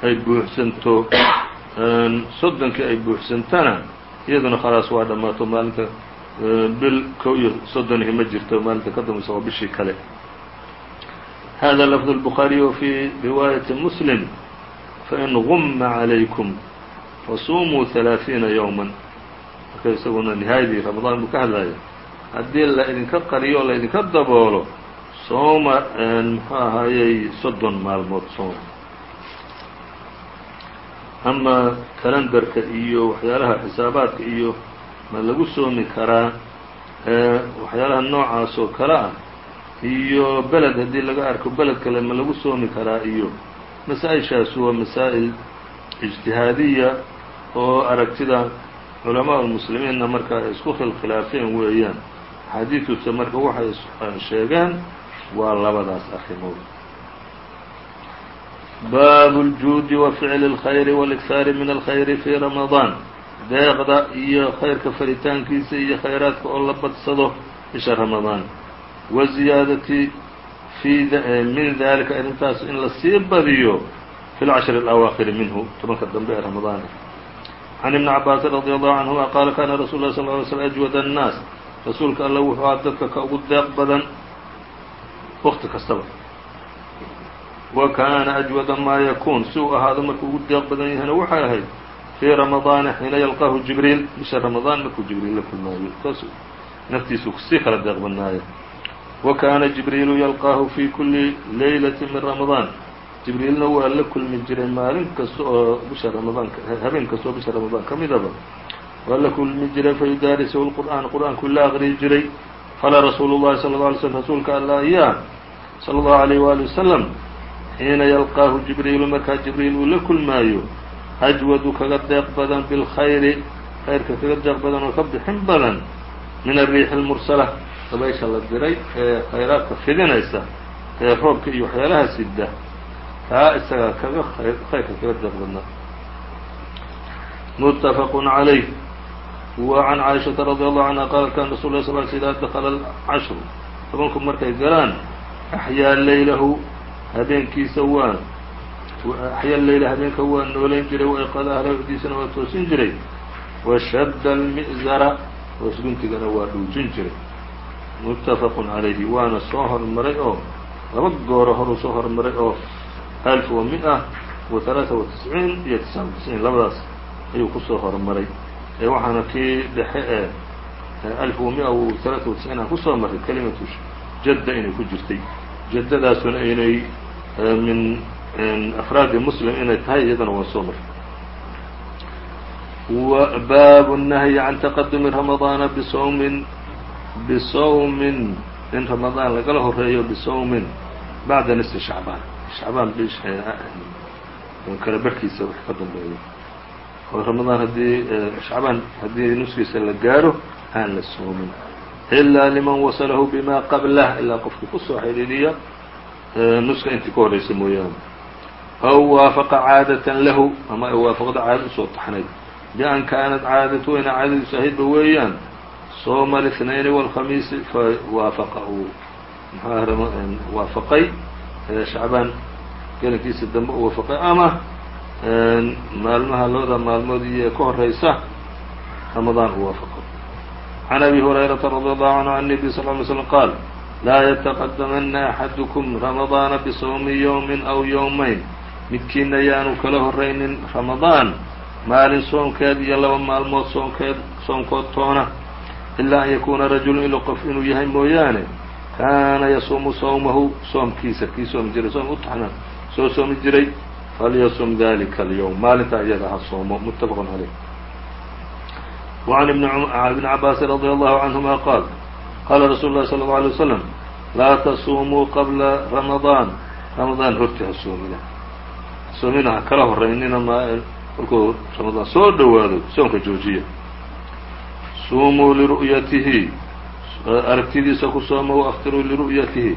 ay buuxsanto soddonkii ay buuxsantana iyaduna khalaas waa dhammaato maalinta bil kow iyo soddonihi ma jirto maalinta ka dambaysa waa bishii kale hada lafظ الbخaariي وفي riwaayaةi msلم fain غuma عalayكم fasumuu ثaلaaثiina yوما marka isaguna nihaayadii ramadaan buu ka hadlaya haddii la idinka qariyo o la idinka daboolo sooma muxuu ahaayey soddon maalmood sooma ama kalendarka iyo waxyaalaha xisaabaadka iyo ma lagu soomi karaa waxyaalaha noocaas oo kale ah iyo beled haddii laga arko beled kale ma lagu soomi karaa iyo masaa-ishaasu waa masaa'il ijtihaadiya oo aragtida culamaa lmuslimiinna marka ay isku khilkhilaafeen weeyaan. Axaadiidtuse marka waxay sheegeen waa labadaas arrimood baabu اljuudi wa ficli اlkhayri wاlإkhaari min alkhayri fii ramadaan deeqda iyo khayrka faritaankiisa iyo khayraadka oo la badsado bisha ramadaan waziyaadati min dalika arrintaas in la sii badiyo fi اlcashri اlأwaakiri minhu tobanka dambe ee ramadaan can ibni cabaasin radi allahu canhuma qaala kana rasul lah sal ly slm ajwad annaas rasuulka alla wuxuu aha dadka ka ugu deeq badan waqti kastaba wa kaana ajwada maa yakuun si uu ahaado markuu ugu deeq badan yahayna waxay ahayd fii ramadaana xiina yalqaahu jibriil bisha ramadaan markuu jibriil la kulmaayo taas naftiisu ku sii kala deeq badnaayo wa kaana jibriilu yalqaahu fii kuli leylati min ramadaan jibriilna waa la kulmi jiray maalin kasta oo bisha ramadaan habeen kasta oo bisha ramadaan ka midaba waa la kulmi jiray fayudaarisuhu lqur'aan qur'aankuu la aqriyi jiray qala rasuulu llahi sala lla alay slm rasuulka alla ayaa sala allahu alayh waali wasalam xiina yalqaahu jibriilu markaa jibriil uu la kulmaayo ajwadu kaga deeq badan bilkhayri khayrka kaga deeq badan oo ka bixin badan min ariixi almursala dabaysha la diray ee khayraadka fidinaysa ee roobka iyo waxyaalaha sida kaa isagaa kaga khayrka kaga deeq badna mutafaqu calayh wa can caaishaةa radi allahu canha qaala kan rasul lah sal ly sl idaa dakla alcashru tobanku markay galaan axyaa leylahu habeenkiisa waa axya leyla habeenka waa noolayn jiray wa iqadaha waa toosin jiray. Wa shadda almi'zara hoos waa dhuujin jiray. Muttafaqun calayhi waana soo hormaray oo laba gooro horuu soo hormaray oo alf wa mi'a wa talaata wa tisciin iyo tisaa wa tisciin labadaas ayuu ku soo hormaray. Ee waxaana kii dhexe ee alf wa mia wa talaata wa tisciin aan ku soo marray kalimatu jadda inay ku jirtay jaddadaasuna inay min afraadi muslim inay tahay iyadana waan soo maray baabu الnahyi can taqadumi ramadaana bisawmin bisawmin in ramadaan lagala horeeyo bisawmin bacda nisfi shacbaan. Shacbaan kala barhkiisa wax ka dambeeyo oo ramadaan haddii shacbaan haddii nuskiisa la gaaro aan la soomin ilaa liman wasalahu bima qablah ilaa qofkii kusoo xidhiidhiya nuska intii ka horraysa mooyaane aw waafaqa caadatan lahu ama ay waafaqdo caada usoo taxnayd bi-an kaanat caadatu ina caadadiisu ahaydba weeyaan sooma الاثنayn والkhamiisi fawaafaqa uu mxu waafaqay shacbaan gelinkiisa dambe u waafaqay ama maalmaha labada maalmood iyo ka horeysa ramadaan uu waafaqo can abi hurayrata radi allahu canhu an nebiy sal ly slm qaal laa yataqadamana axadukum ramadaana bisawmi yowmin aw yowmayn midkiina yaanu kala horraynin ramadaan maalin soonkeed iyo laba maalmood soonkeed soonkood toona ilaa an yakuuna rajulun ilo qof inuu yahay mooyaane kaana yasuumu sawmahu soomkiisa kii soomi jiray soom utaxna soo soomi jiray falyasum dalika alyowm maalintaa iyada ha soomo muttafaqun caleyh وعn بن cabاasi رadي الله عanهuma qaal qala rasuul الlahi صلى الله عليه وسلم laa tasumuu qabla رamaضaan ramadaan horti ha soomina soomina ha kala horeynina markuu ramadaan soo dhowaado soonka joojiya sumuu liru'yatihi aragtidiisa ku sooma وaftiruu liru'yatihi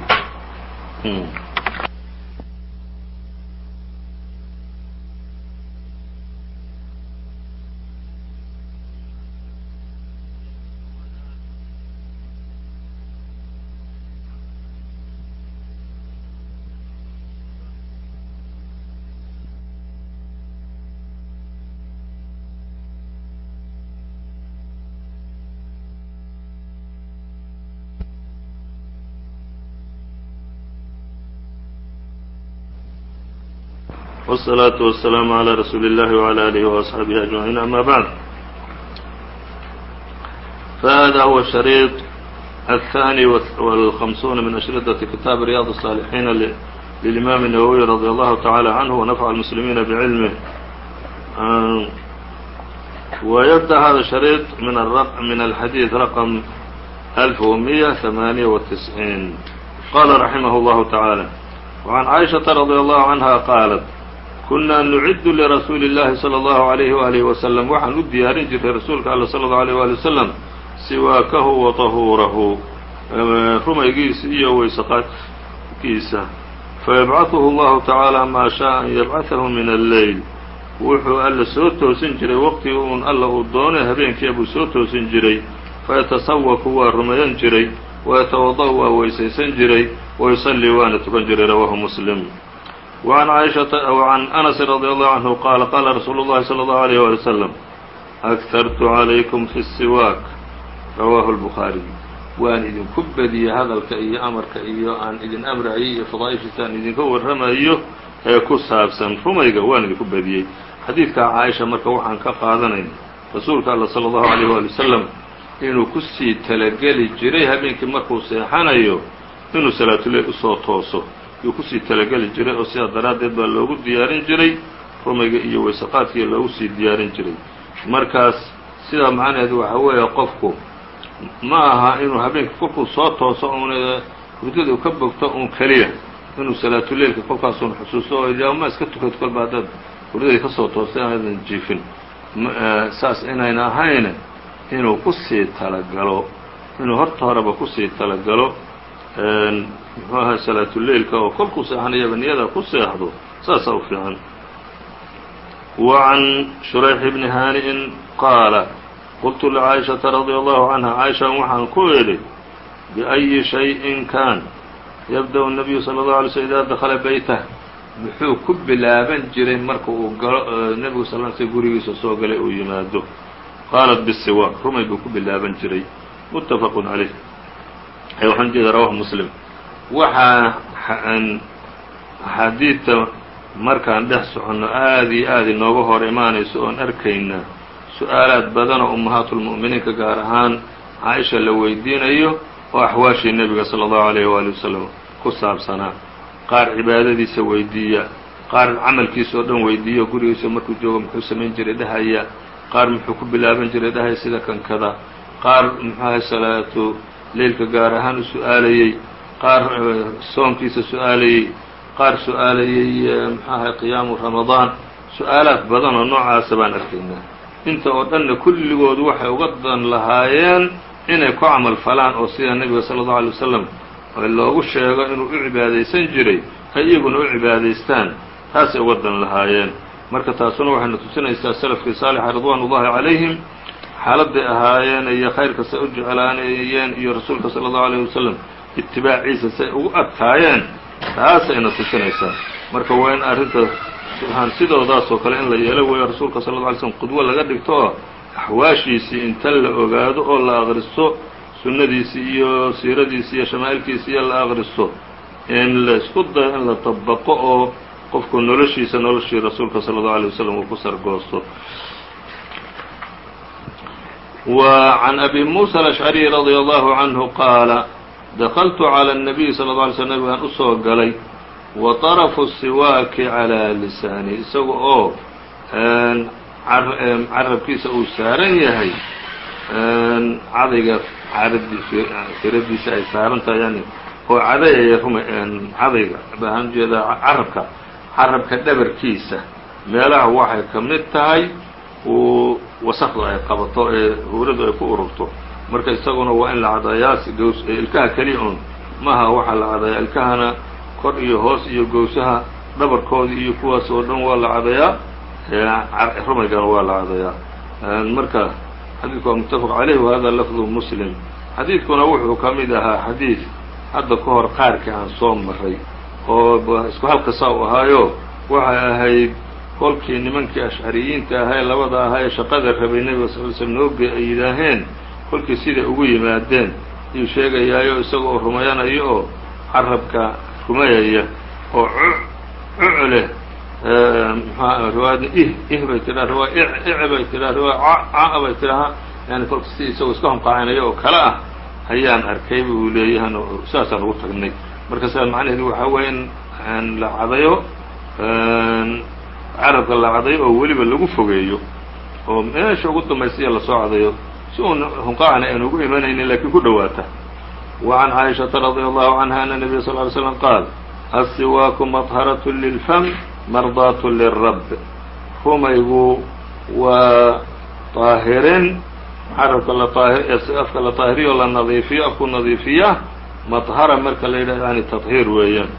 والصلاaة والسلام على رsuuل الlh وعلى آله وأصحaaبه أجمعين أmا بعد فhذا هو الشhريط الثاني والخمسون من أشhرطة كتاب رياض الصالحين للإمام النووي رضي الله تعالى عنه ونفع المسلمين بعلمه ويبدأ هذا الشhريط من الحديث رقم ألف ومية ثمانية وتسعين قال رحمه الله تعالى وعن عائشة رضي الله عنها قالت kunaa nuciddu lirasuuli اllahi salى اllahu عalayhi waalihi wasalam waxaan u diyaarin jirtay rasuulka alla sala اllahu alيyh waali wasalam siwaakahu wa tahuurahu rumaygiisa iyo weysaqaadkiisa fayabcaثuhu اllahu tacaala maa shaءa an yabcaثahu min alleyl wuxuu alla soo toosin jiray waqtigii uun alla uu doonay habeenkiia buu soo toosin jiray fayatasawaku waa rumayan jiray wayatawada'u waa weysaysan jiray wayusallii waana tukan jiray rawaahu muslim وعن عائشة وعن أنس رضي الله عنه قال قال رsuuل اللhi صلى الله عليه ولي وسلم أكثرت عaليكم في السواك رواه البخاaري waan idinku bediyey hadalka iyo amarka iyo aan idin amrayay iyo fadaaئishiisa aan idinka warramayo ee ku saabsan rumayga waan idinku bediyey xadiidka caaisha marka waxaan ka qaadanayna rasuulka alla salى الlahu عalيه wali wasalam inuu kusii talageli jiray habeenkii markuu seexanayo inuu salaatuleil usoo tooso yuu ku sii talageli jiray oo sidaa daraaddeed baa loogu diyaarin jiray rumayga iyo weysaqaadkiiyo loogu sii diyaarin jiray. Markaas sidaa macnaheedu waxaa weeye qofku ma aha inuu habeenka kolkuu soo tooso uun hurdada u ka bogto uun keliya. Inuu salaatuleilka kolkaasuun xusuusto oo yaa ma iska tukad kolba haddaad hurdadii ka soo toostay aadan jiifin. Saas inayna ahayn inuu ku sii talagalo inuu horta horeba ku sii talagalo muxuu ahaa salaatuleilka oo kolkuu seexanayaba niyada ku seexdo saasaa u fiican wa can shurayx bni haani'in qaala qultu lcaaishaةa radي allahu canha caaishan waxaan ku idhi biأyi shayءin kaan yabdأ الnabiyu salى الlaه alay slm idaa dakla beytah muxuu ku bilaaban jiray marka uu galo nebigu sal l sl gurigiisa soo galay uu yimaado qaalat bالsiwaak rumay buu ku bilaaban jiray mutafaq عaleyh waxaan ujeeda rawahu muslim. Waxaa axaadiidta markaan dhex soconno aad iyo aad inooga hor imaanayso oon arkaynaa su'aalaad badanoo ummahaatulmu'miniinka gaar ahaan caaisha la weydiinayo oo axwaashii nebiga sala allahu alayh waali wasalam ku saabsanaa. Qaar cibaadadiisa weydiiya qaar camalkiisa oo dhan weydiiyo gurigiisa markuu joogo muxuu samayn jiray dhahaya. Qaar muxuu ku bilaaban jiray dhahaya sida kankada. Qaar muxuahay salaatu leylka gaar ahaan u su'aalayey qaar soonkiisa su'aalayey qaar su'aalayey muxuu ahay qiyaamu ramadaan. Su'aalaad badan oo noocaasa baan arkaynaa. Inta oo dhanna kulligood waxay uga dan lahaayeen inay ku camal falaan oo sida nebiga sala allahu alay wasalam loogu sheego inuu u cibaadaysan jiray ay iyaguna u cibaadaystaan taasay uga dan lahaayeen. Marka taasuna waxayna tusinaysaa salafkii saalixa ridwaan ullahi calayhim xaaladday ahaayeen iyo khayrka say u jeclaanayeen iyo rasuulka sala allahu alayh wasalam itibaaciisa say ugu adkaayeen taasayna tusinaysaa. Marka waa in arrinta subxaan sidoodaasoo kale in la yeelo weeyo rasuulka sala lla alay slm qudwo laga dhigto oo axwaashiisii inta la ogaado oo la aqristo sunnadiisii iyo siiradiisi iyo shamaa'ilkiisi iyo la aqristo in la isku dayo in la dabaqo oo qofku noloshiisa noloshii rasuulka sala allahu alay wasalam uu ku sargoosto وعن أbي موسى الأشعري رضي الله عنه qاaل دخلت على النبي صلى الله علي سلم nبgaan usoo galay وطرف الsiواaki عalى لساaني isaga oo carabkiisa uu saaran yahay cadayga firadiisa ay saaran tahay yani oo cadayaya cadayga baan ujeedaa carabka carabka dhabarkiisa meelaha waxay ka mid tahay uu wasakdu ay qabato ee huuradu ay ku ururto. Marka isaguna waa in la cadayaa gaws ilkaha keliya un maha waxaa la cadayaa ilkahana kor iyo hoos iyo gowsaha dhabarkoodii iyo kuwaas oo dhan waa la cadayaa rumaygana waa la cadayaa. Marka xadiidku waa muttafaq caleyh wahada lafdu muslim. Xadiidkuna wuxuu ka mid ahaa xadiid hadda ka hor qaarkii aan soo maray oo isku halkasaa u ahaayo. Waxay ahayd kolkii nimankii ashcariyiinta ahaa ee labada ahaa ee shaqada rabay nebiga sal l slm nooge ay yidhaaheen kolkii siday ugu yimaadeen ayuu sheegayaayo isaga oo rumayanayo oo carabka rumayaya oo cuc leh mxua riwaayadna ih ih bay tidhaa riwaaya ic bay tidhaa riwaaya ca bay tidhaha yani kolka si isagoo iska honqaacinayo oo kale ah ayaan arkay buu leeyahan saasaan ugu tagnay. Marka sidaa macnaheedu waxaa weeye in la cadayo carabka la cadayo oo weliba lagu fogeeyo oo meesha ugu dambaysiya lasoo cadayo si uun hunqaacna aan ugu imanaynin lakiin ku dhowaata وعn caaئiشhaةa رadي الله عanهa أن النبي صلى اه علي سلم qاal الsiwaaku مطharaة للfm marضaaة للrab rumaygu waa طaahirin carabka afka la طaahiriyo la nadiifiyo afku nadiifiya maطhara marka la yidhah yani تطhiir weeyaan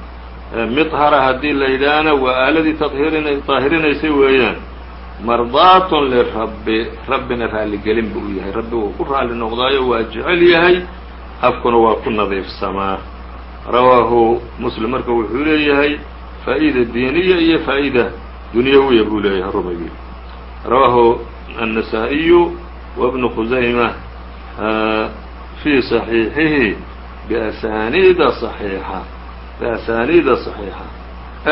mطhara haddii la yidhaahna waa aaladii طaahirinaysay weeyaan marضaaة lirabi rabbina raaligelin buu yahay rabbi wuu ku raali noqdaayo waa jecel yahay afkuna waa ku nadiifsamaa rawaahu muslim marka wuxuu leeyahay faa'iida diiniya iyo faa'ida dunyawiya buu leeyahay rumaygii rawaahu النasaaئiyu wabnu khusayma fii صaxiixihi biasaniida صaxiixa biasaniida صaxiixa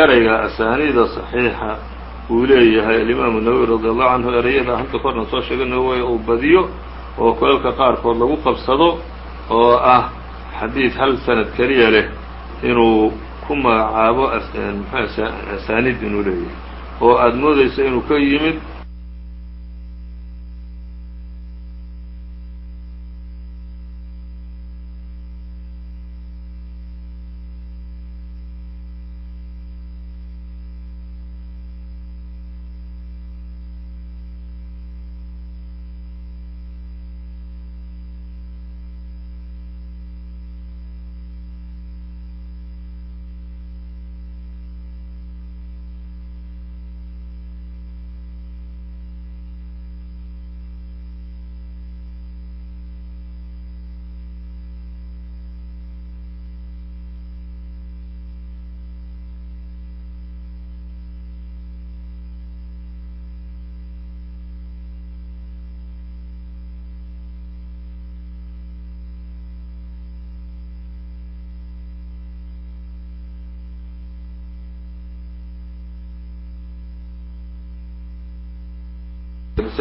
ereyga asaniida صaxiixa uu leeyahay alimaamu nawowi radi allahu canhu ereyada hadda korna soo sheegana way uu badiyo oo kolalka qaarkood lagu qabsado oo ah xadiid hal sanad keliya leh inuu ku magacaabo mxu asaaniid inuu leeyahay. Oo aada moodayso inuu ka yimid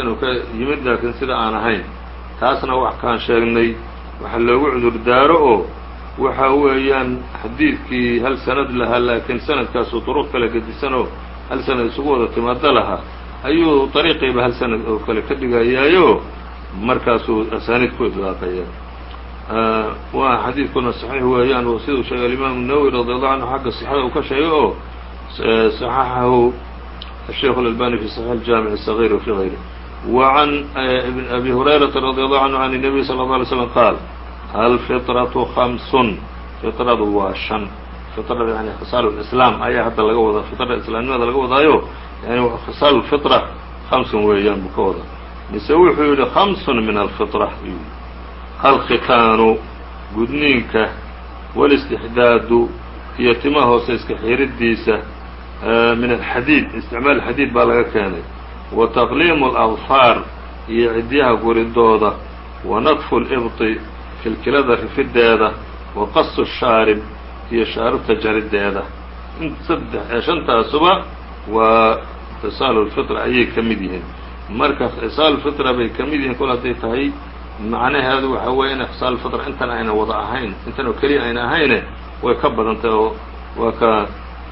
wanaagsan oo ka yimid laakiin sida aan ahayn taasna wax kaan sheegnay waxa loogu cudur daaro oo waxa weeyaan xadiidkii hal sanad lahaa laakiin sanadkaasu duruq kale gedisan oo hal sanad isugu wada timaado lahaa ayuu dariiqiiba hal sanad oo kale ka dhigayaayo markaasuu asaaniid ku idlaaqaya. Waa xadiidkuna saxiix weeyaan oo siduu sheegay alimaamu nawowi radiallahu canhu xagga sixada uu ka sheegay oo saxaxahu asheikh اlalbani fi saxiix aljaamic sagiir wa fi غayri غيره وعن أبي هريرة رضي الله عنه عن النبي صلى الله عليه وسلم قال الفطرة خمس فطرadu waa شhan فطرada يعني khiصاaل الإسلام ayaa hadda laga wada فطرada iسلامnimada laga wadaayo يعني khiصاaل الفطرة خمس weeyaan buu ka wada mise wuxuu yihi خمس من الفطرة الkhitاanu gudniinka والاستحdاadu iyo tima hoose iska xiridiisa min الxadيid استعmaal xadيid baa laga keenay wa taqliimu alabfaar iyo cidyaha guridooda wa nadfu alibti kilkilada rifideeda wa qasu shaarib iyo shaaribta jarideeda. Shantaasuba waa fisaalulfitra ayay ka mid yihiin. Marka fisaalulfitra bay ka mid yihiin kol hadday tahay macnaheedu waxaa weeye ina fisaalulfitra intan ayna wada ahayn intan oo keliya ayna ahayne way ka badantay oo waa ka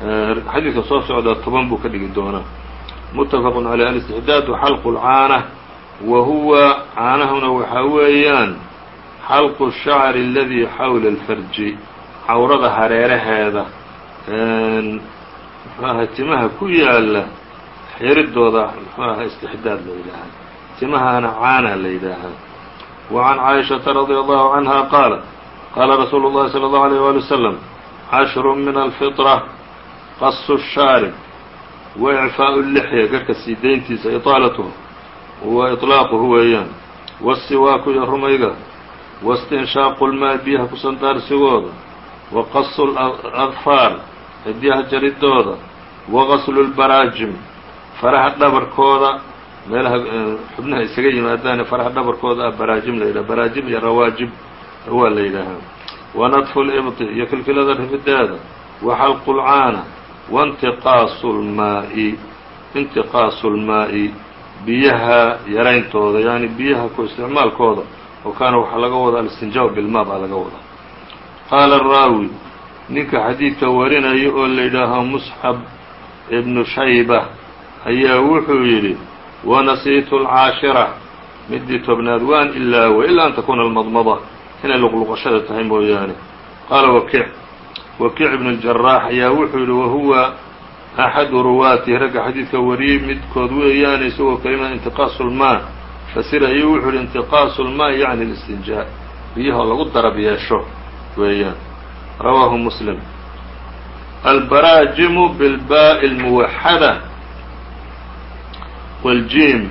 eh, xadiidka soo socda toban buu ka dhigi doonaa. متفق عليه الاستحداad xلق الcاanة wa huwa caanahuna waxaa weeyaan xalqu الشhacr اladي xawla الfarji cawrada hareeraheeda mxuaha timaha ku yaala xiridooda mxuaha istixdaad la yidhaahaa timahana caana la yidhaahaa وعn caaئiشhaةa رadي الله عanهa qaaلت qaala rasuulu الlahi صلى الله عليه وaلي وسلم cashر min الفطرة qaص الشhaarب وإعفاء اللحية garhka sii dayntiisa iطaalatuhu wa iطlaaquhu weeyaan والsiwaaku iyo rumayga واstinشhaaqu الmaa biyaha ku sandaarsigooda وaqaصu الأdfaar cidyaha jaridooda وaqaslu الbaraajim faraha dhabarkooda meelaha xubnaha isaga yimaadaane faraha dhabarkooda ah baraajim la yidhaha baraajim iyo rawaajib waa la yidhaahaa وanadfu الإbطi iyo kilkilada rifideeda وxalqu الcaana waintiqaasu lmaa'i intiqaasu lmaa'i biyaha yarayntooda yani biyaha ku isticmaalkooda oo kaana waxaa laga wadaa alistinjaabu bilmaa baa laga wadaa qaala araawi ninka xadiidka warinaya oo la yidhaahaa musxab ibnu shayba ayaa wuxuu yidhi wanasiitu alcaashira midii tobnaad waan ilaawa ilaa an takuuna almadmada inay luqluqashada tahay mooyaane qaala wakic wakiic ibn اjaraax ayaa wuxuu yihi wahuwa axadu ruwaatihi ragga xadiidka wariyey midkood weeyaane isagoo kelimada intiqaasu lmaa fasirayay wuxuu yihi intiqaasu lmaa yacni اlistinjaa biyahoo lagu darab yeesho weeyaan rawaahu muslim albaraajimu bilbaaءi اlmuwaxada wاljim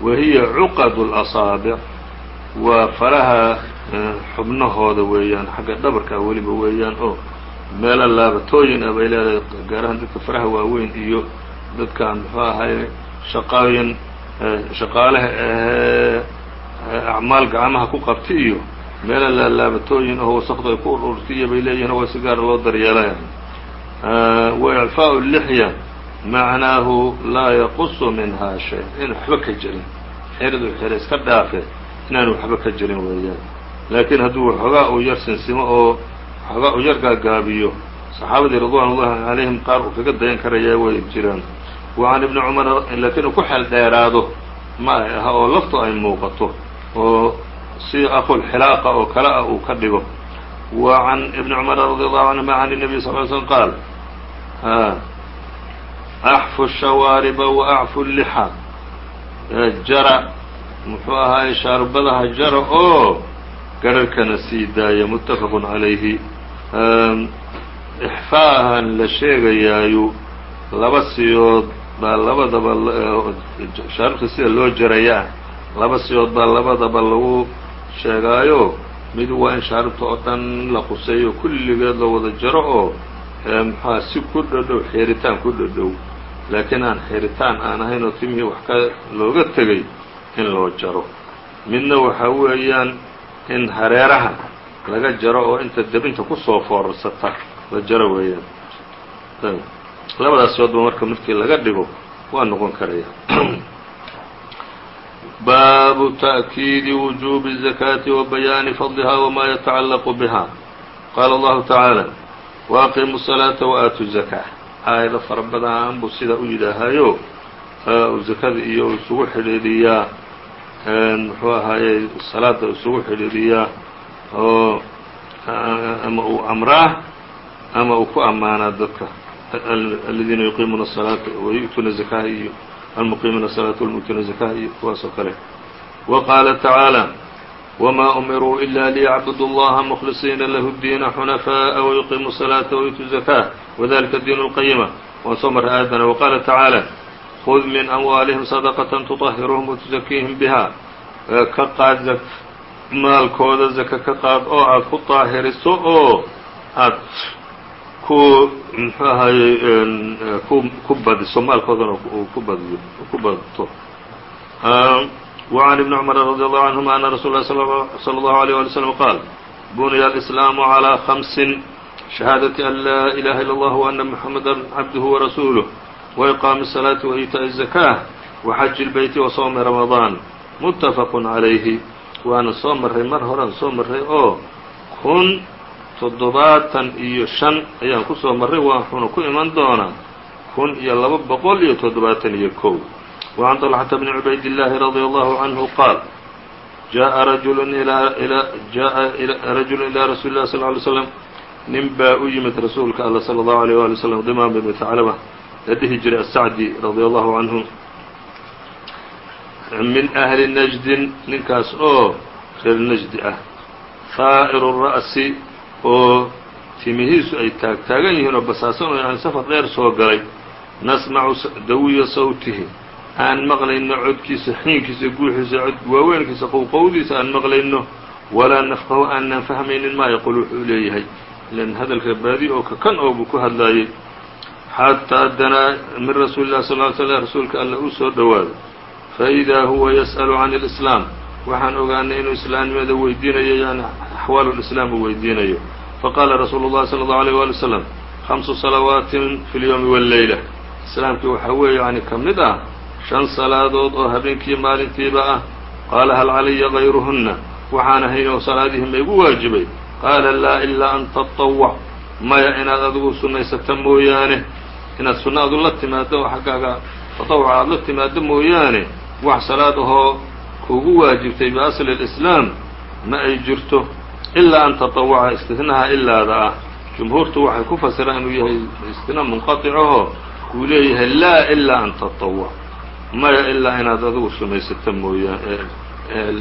wahiya cuqad اlasaabic waa faraha xubnahooda weeyaan xagga dhabarka weliba weeyaan oo meelo laabatooyin ah bay leedahay gaarahaan dadka faraha waaweyn iyo dadkaan muxuu ahay shaqaayin shaqaalaha ahee acmaal gacmaha ku qabta iyo meelo laalaabatooyin aho wasaqdu ay ku ururtiya bay leeyihiin waa si gaara loo daryeelaya wa icfaau lixya macnaahu laa yaqusu minhaa shay in waxba ka jirin xeridu xere iska dhaafe inaan waxba ka jirin weeyaan. Laakiin hadduu waxoogaa uu yar sinsimo oo waxoogaa uu yar gaagaabiyo saxaabadii ridwan ullahi calayhim qaar uu kaga dayan karaya way jiraan. Wa can ibni cumar laakiin ku xeel dheeraado ma ay aha oo laftu ay muuqato oo si aqulxilaaqa oo kale ah uu ka dhigo. Wa can ibni cumar radi allahu canhuma can الnabiy sal ly slm qaal axfu shawaariba wa acfu lixa jara muxuu ahaay shaarbadaha jara oo gararhkana sii daaya muttafaqun calayhi ixfaahan la sheegayaayu laba siyood baa labadaba shaaribta sida loo jaraya ah laba siyood baa labadaba lagu sheegaayo. Mid waa in shaaribta oo dhan la quseeyo kulligeed la wada jaro oo muxuha si ku dhodhow xeeritaan ku dhodhow laakiin aan xeeritaan aan ahayn oo timihii wax ka looga tegay in loo jaro. Midna waxaa weeyaan in hareeraha laga jaro oo inta debinta kusoo foorarsata la jaro weeyaan labadaas soodba marka midkii laga dhigo waa noqon karaya (clears throat) baabu تأkiidi وuجuب الزakاةi وbayaani fadlha وma yتacalaq bha qaala الlahu taعaalى وأqimu الصلاaةa وآtu الزakاة aayado fara badan buu sida u yidhaahayo zakada iyo isugu xidhiidhiyaa muxuu ahaayey salaada isugu xidhiidhiyaa oo ama uu amraa ama uu ku ammaanaa dadka aladiina yuqiimuuna الصalaata wayu'tuuna zakaha iyo almuqiimuuna الصalaata walmu'tuuna zakaha iyo kuwaas oo kale wa qaala tacaalى wma umiruu ila liyacbudu اllaha mkhlisiina lahu الdiina xunafaءa wayuqiimu الصalaata wayu'tu الzakah wadalika diin اlqayima waan soo marray aayadana waqaala tacaalى khud min amwaalihim sadaqaة tuطahiruhum watuzakiihim biha ka qaad maalkooda zaka ka qaad oo aad ku daahiriso oo aad ku mxuu ahaye ku badiso maalkoodana ku badiyo ku badto وعن ابن عمر رضي الله عنهما أن رsuل الله صلى الله عليه ولي وسلم قال بني الإسلام على خمس شهاadة أن لا إله إلا الله وأن محمدا عبده ورسوله وإقام الصلاة وإيتاء الزكاة وxج البيت وصوم رمضان متفق عaليه waana soo marray mar horean soo marray oo kun toddobaatan iyo shan ayaan ku soo marray waxuuna ku iman doonaa kun iyo laba boqol iyo toddobaatan iyo kow وعن طلحة بن عubayd اللahi رضي الله عنه qاaل جaءa رaجuل إلى رasuل الlah صلى اه عليه وسلم nin baa u yimid rasuulka all صلى الله عليه ولي وسلم dmam بن ثعلبة la dhihi jiray السعدي رضي الله عنه min ahli najdin ninkaas oo reer najdi ah. Faa'iru ra'si oo timihiisu ay taagtaagan yihiin oo basaasan oo aan safar dheer soo galay. Nasmacu dawiya sawtihi. Aan maqlayno codkiisa xiinkiisa guuxiisa cod waaweynkiisa qowqowdiisa aan maqlayno. Walaa nafqahu aanaan fahmaynin maa yaqul wuxuu leeyahay. Ilan hadalka baadi oo ka kan oobuu ku hadlaayay xataa danaa min rasuuli lah sal l slm rasuulka alla uu soo dhowaado faidaa huwa yas'alu can اlislaam waxaan ogaanay inuu islaamnimada weydiinayo yani axwaal lislaam uu weydiinayo faqaala rasuulu llahi salى اllahu alيyh wali wslam hamsu salawaatin fi اlyowmi wاlleyla islaamkii waxaa weeye yani ka mid ah shan salaadood oo habeenkii maalintiiba ah qaala hal calaya gayruhunna waxaan ahayn oo salaadihii ma igu waajibay qaala laa ilaa an taطawac maya inaad adigu sunnaysata mooyaane inaad sunna adu la timaado oo xaggaaga taطawuca aad la timaado mooyaane wax salaad ahoo kugu waajibtay biasli اlislaam ma ay jirto ilaa an taطawaca istinaha ilaada ah jumhuurtu waxay ku fasiraan inuu yahay istina munqaطicaho uu leeyahay laa ilaa an taطawac maya ilaa inaad adigu sunaysato mooyaane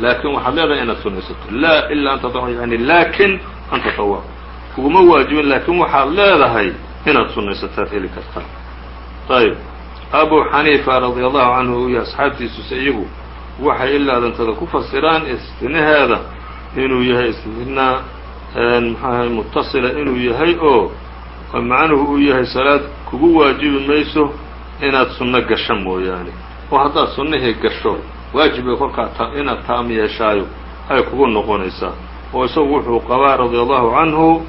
laakin waxaad leedahay inaad sunaysato laa ilaa an taطawac yani laakin an taطawac kuguma waajibin laakin waxaad leedahay inaad sunaysataad heli kartaa ayb abu xaniifa radia allahu canhu iyo asxaabtiisuse iyagu waxay ilaadantada ku fasiraan istinaheeda inuu yahay istinaa mxuahay mutasila inuu yahay oo macnuhu uu yahay salaad kugu waajibi mayso inaad sunno gasho mooyaane. Oo haddaad sunnihii gasho waajibay kolkaa inaad taam yeeshaayo ay kugu noqonaysaa. Oo isagu wuxuu qabaa radia allahu canhu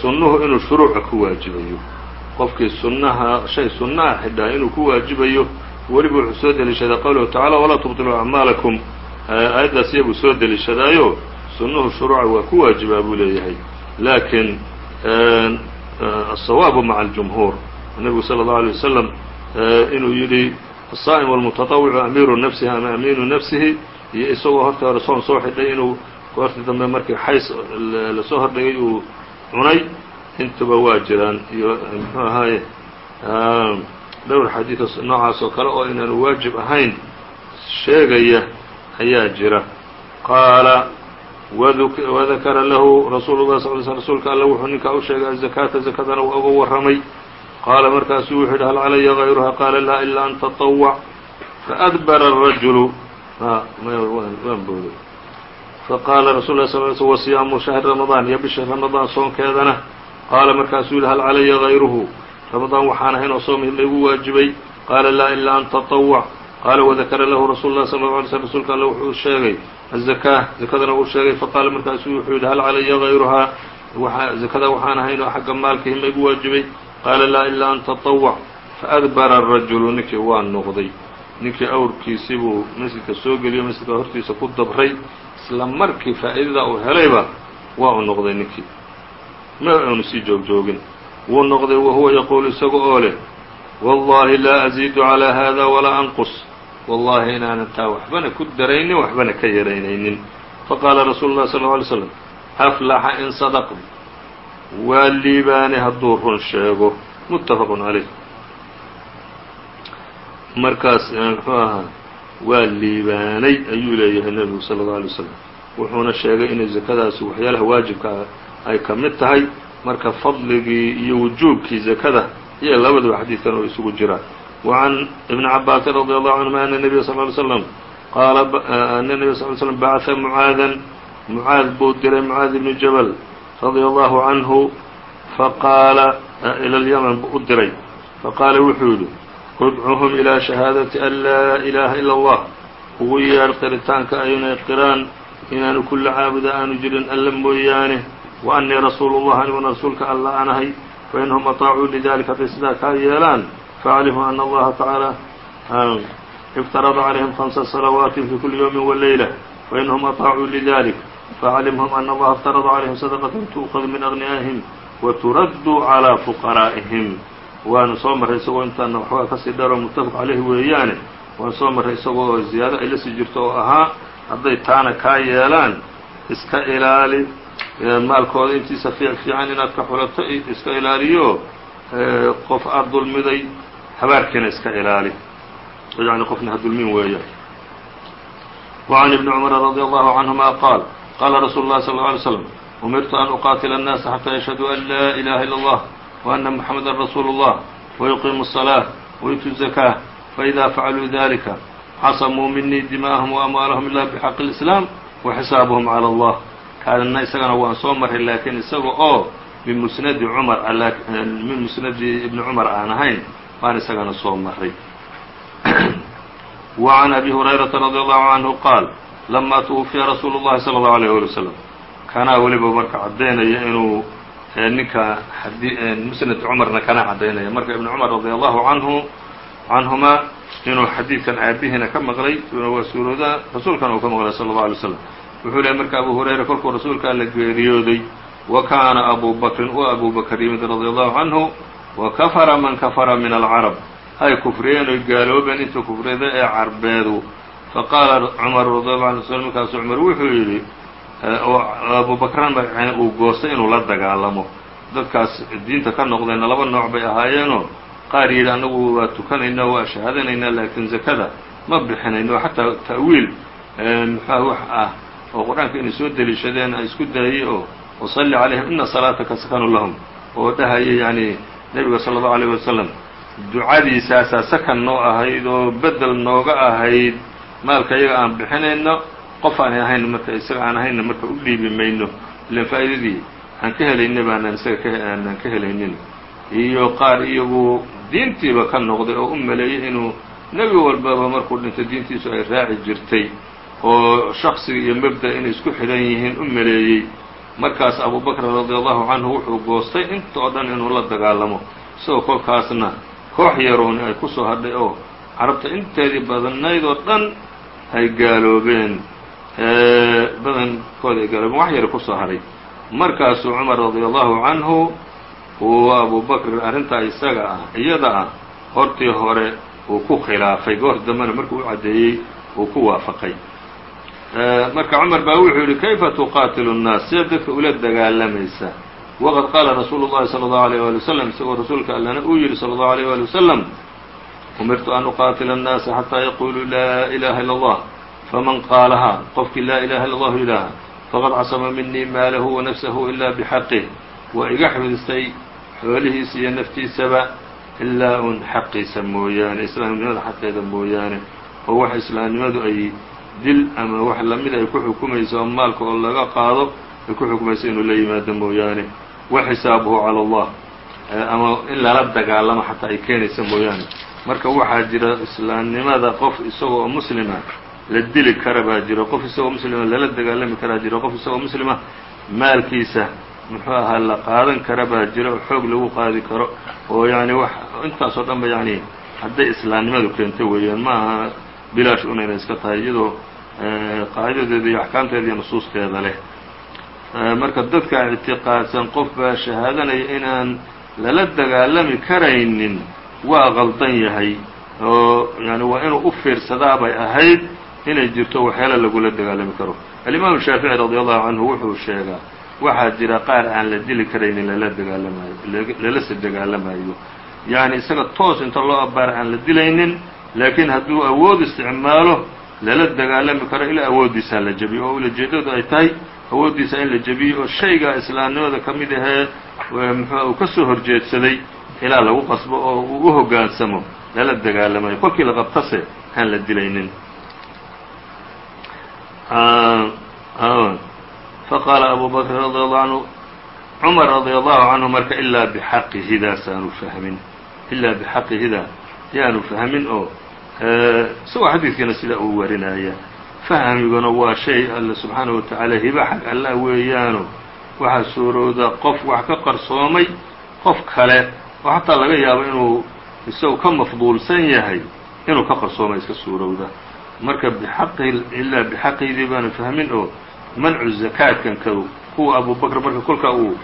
sunnuhu inuu shuruuca ku waajibayo qofkii sunnaha shay sunnaha xidhaa inuu ku waajibayo weliba wuxuu soo deliishadaa qowluhu tacala walaa tubtiluu acmaalakum aayaddaas iyabuu soo deliishadaayo sunnuhu shuruuca waa ku waajibaa buu leeyahay. Laakiin asawaabu maca aljumhuur. Nebigu sala allau alay wasalam inuu yidhi asaa'imu almutaطawicu amiiru nafsihi ama amiinu nafsihi. Iyo isagoo horta hore soon soo xidhay inuu goortii dambe markii xays la soo hordhigay uu cunay intuba waa jiraan iyo mxuu ahaaye dhowr xadiid noocaas oo kale oo inaanu waajib ahayn sheegaya ayaa jira qaala wadakara lahu rasuulu lah sal sl rasuulka alla wuxuu ninkaa u sheegay azakaata zakadana waa uga warramay qaala markaasuu wuxuu yidhi hal calaya gayruha qaala laa ilaa an taطawac faadbara الrajulu waan booday faqaala rasul lah sal sl wasiyaamu shahri ramadaan iyo bisha ramadaan soonkeedana qaala markaasuu yihi hal calaya hayruhu ramadaan waxaan ahayn oo soomihid laygu waajibay. Qaala laa ila an taطawc qaala wadakara lahu rasuul lah sal lla alay slm rasuulka alle wuxuu sheegay azakaa zakadana uu sheegay faqaala markaasuu wuxuu yidhi hal calaya hayruhaa zakada waxaan ahayn oo xagga maalkihin laygu waajibay. Qaala laa ilaa an taطawc faadbara arajulu ninkii waa noqday. Ninkii awrkiisii buu masjidka soo geliyo masjidka hortiisa ku dabray isla markii faa'iidada uu helayba waa u noqday ninkii ma aanu sii joogjoogin. Wuu noqday wahuwa yaquulu isaga oo leh wallaahi laa aziidu calaa haada walaa anqus. Wallaahi inaanan taa waxbana ku daraynin waxbana ka yaraynaynin. Faqaala rasuulu llahi sal lla alay slam aflaxa in sadaqda waa liibaanay hadduu run sheego. Muttafaqun calayh markaas muxuu ahaa waa liibaanay ayuu leeyahay nebigu sala اllau alay wasalam wuxuuna sheegay inay zakadaasi waxyaalaha waajibka ah ay ka mid tahay marka fadligii iyo wujuubkii zakada iyo labaduba xadiidkan oo isugu jiraan wacan ibni cabaasin radi allahu canhuma ana nebiya sal ly slam qaala ana nebiya sal slam bacada mucaadan mucaad buu diray mucaad ibni jabal radia allahu canhu faqaala ila alyaman buu u diray. Faqaala wuxuu yidhi udcuhum ilaa shahaadati an laa ilaaha ila allah. Ugu yeedh qiritaanka aynay qiraan inaanu kulla caabuda aanu jirin alla mooyaane. وأnii rasuul الlah aniguna rasuulka alla anahay fainhm aطaacuu lidalika hadday sidaa kaa yeelaan faaclimuu ana allaha tacaala iftarada calayhim hamsa salawaatin fi kuli yowmi walayla fainhm aطaacuu lidalik faaclimhum ana allaha iftarada calayhim sadaqatan tu'khadu min agniyaahim waturaddu calىa fuqaraa'ihim waanu soo marray isagoo intaana waxoogaa kasii dheero muttafaq caleyhi weeyaane waan soo marray isagoo ziyaado ay la sii jirto oo ahaa hadday taana kaa yeelaan iska ilaali maalkooda intiisa fiican inaad ka xulato iska ilaaliyo qof aada dulmiday habaarkiina iska ilaali yani qofna ha dulmin weeyaan وعn iبن cمر رضي الله عنهma qاal qاla رsuل الlه صلى اه عليه وسلم أmirtu an uqاtila الناس حتى يشهدوا أn lا إلaha إلا الله وأنa محمدا رsuل الله ويقيموا الصلاة ويؤتوا الزكاة فإذا فعلوا ذلika cصموا minii دماءهم وأموالهم إلا بحق الإسلام وxisاaبهم على الله kaana isagana waan soo maray laakiin isaga oo min musnadi cumar min musnadi ibni cumar aan ahayn baan isagana soo maray وعn أbي هuريرaةa رضي الله عanه qاal لma توفiya rasuul الlahi صلى الله عليه ولي وسلم kanaa weliba marka caddaynaya inuu ninka musnad cumarna kana caddaynaya marka ibn cumar radي allahu anhu canهuma inuu xadiidkan aabihiina ka maqlay waa suurooda rasuulkana uu ka maqlay salى الlaه عليه وسلم wuxuu lehy marka abu hurayra kolkuu rasuulka alla geeriyooday wa kaana abu u bakr yimid radي allahu canhu wa kafara man kafara min alcarab ay kufriyeen oy gaaloobeen inta kufriyada ee carbeedu. Faqaala cumar radi allahu anhu sl markaasu cumar wuxuu yidhi abu bakran uu goostay inuu la dagaalamo. Dadkaas diinta ka noqdayna laba nooc bay ahaayeenoo qaar yidhi annagu waa tukanayna waa shahaadanaynaa laakiin zakada ma bixinayno xataa ta'wiil muxua wax ah oo qur'aanka inay soo deliishadeen ay isku dayay oo wasalli calayhim ina salaataka sakanu lahum oo dhahaya yani nebiga sala allahu alayh wasalam ducadiisaasaa sakan noo ahayd oo bedel nooga ahayd maalka iyaga aan bixinayno qof aanay ahayn marka isaga aan ahaynna marka u dhiibi mayno. Ilan faa'iidadii aan ka helayna baanaan isaga aanaan ka helaynin. Iyo qaar iyagu diintiiba ka noqday oo u maleeyey inuu nebi walbaba markuu dhintay diintiisu ay raaci jirtay oo shaksiga iyo mabda inay isku xidhan yihiin u maleeyey. Markaas abu bakr radi allahu canhu wuxuu goostay inta oo dhan inuu la dagaalamo. Isagoo kolkaasna koox yarooni ay ku soo hadhay oo carabta inteedii badanayd oo dhan ay gaaloobeen. Badankooda ay gaaloobeen wax yara ku soo hadhay. Markaasuu cumar radi allahu canhu uu abu bakr arrintaa isaga ah iyada ah hortii hore uu ku khilaafay. Goor dambena markuu u caddeeyey uu ku waafaqay marka cumar baa wuxuu yidhi kayfa tuqaatilu الnaas see dadka ula dagaalamaysa waqad qaala rasuulu الlahi salى الlaه عalيه wali wslam isagoo rasuulka allana uu yidhi salى الlaه عalيه wali wasalam umirtu an uqaatila الnaasa xataa yaquluu laa ilaha ilا اllah faman qaalahaa qofkii laa ilaha illa allahu ilaaha faqad casama minii maalahu wa nafsahu ila bxaqih waa iga xifdistay xoolihiisa iyo naftiisaba ilaa un xaqiisa mooyaane islaamnimada xaqeeda mooyaane oo wax islaamnimadu ay dil ama wax la mid ay ku xukumayso oo maalka oo laga qaado ay ku xukumayso inuu la yimaado mooyaane. Wa xisaabuhu cala allah. Ama in lala dagaalamo xataa ay keenaysa mooyaane. Marka waxaa jira islaamnimada qof isagoo muslima la dili kara baa jiro qof isagoo muslima lala dagaalami karaa jiro qof isagoo muslima maalkiisa muxuu ahaa la qaadan kara baa jiro oo xoog lagu qaadi karo. Oo yani wax intaasoo dhan ba yani hadday islaamnimadu keento weeyaan ma aha bilaash un inay iska tahay iyadoo qaacidadeeda iyo axkaamteeda iyo nusuusteeda leh. Marka dadka ictiqaadsan qof baa shahaadanaya inaan lala dagaalami karaynin waa qaldan yahay. Oo yani waa inuu u fiirsadaa bay ahayd inay jirto waxyaala lagula dagaalami karo. Alimaamu shaafici radi allahu canhu wuxuu sheegaa waxaa jira qaar aan la dili karaynin lala dagaalamayo lalase dagaalamayo. Yani isaga toos inta loo abaara aan la dilaynin laakiin hadduu awood isticmaalo lala dagaalami karo ilaa awooddiisaa la jebiyo oo ulajeedadu ay tahay awooddiisa in la jebiyo oo shayga islaamnimada ka mid ahee muxua uu ka soo horjeedsaday ilaa lagu qasbo oo uu u hoggaansamo lala dagaalamayo kolkii la qabtase aan la dilaynin faqaala abu bakr radi allahu canhu cumar radi allahu canhu marka ilaa bixaqihidaas aanu fahmin ilaa bixaqihidaa yaanu fahmin oo isagoo xadiidkiina sidaa uu warinaya fahmiguna waa shay alle subxaanaه wa tacaala hiba xag allah weeyaano. Waxaa suurowda qof wax ka qarsoomay qof kale oo xataa laga yaabo inuu isagu ka mafduulsan yahay inuu ka qarsoomay iska suurowda. Marka bxaqi ilaa bixaqihidii baanu fahmin oo mancu zakaatkan ka kuwa abubakr marka kolka uu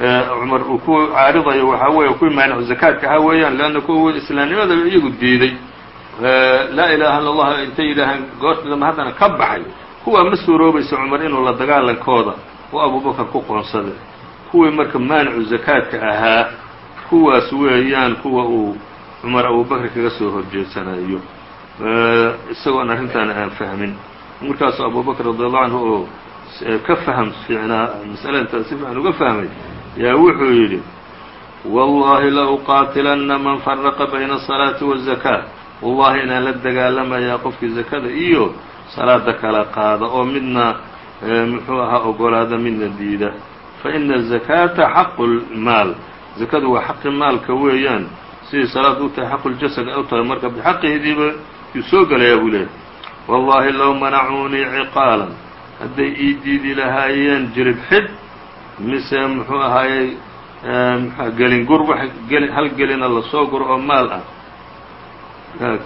cumar uu ku caaridayo waxaa weeye kuwii maanicu zakaadka ahaa weeyaan leanna kuwa islaamnimada iyagu diiday. Laa ilaaha illa allah intay yidhaahaan goorta haddana ka baxay. Kuwaa ma suuroobaysa cumar inuu la dagaalankooda oo abubakar ku qoonsaday? Kuwii marka maanicu zakaadka ahaa kuwaas weeyaan kuwa uu cumar abubakr kaga soo horjeedsanayo isagoon arrintaana aan fahmin. Markaasuu abubakr radi allahu canhu oo ka faham fiicnaa masaladintaas si fiican uga fahmay yaa wuxuu yidhi wallahi lauqaatilanna man faraqa bayna asalaati wazakaa wallahi inaan la dagaalamayaa qofkii zakada iyo salaada kala qaada oo midna muxuu ahaa ogolaada midna diida. Fa ina azakaata xaqu lmaal zakadu waa xaqi maalka weeyaan. Siday salaad u tahay xaqu ljasad u tahay marka bixaqihidiiba yuu soo galayaa buu leeyahy wallahi low manacuunii ciqaalan. Hadday ii diidi lahaayeen jiribxid mise muxuu ahaayey gelin gur wax hal gelina la soo guro oo maal ah.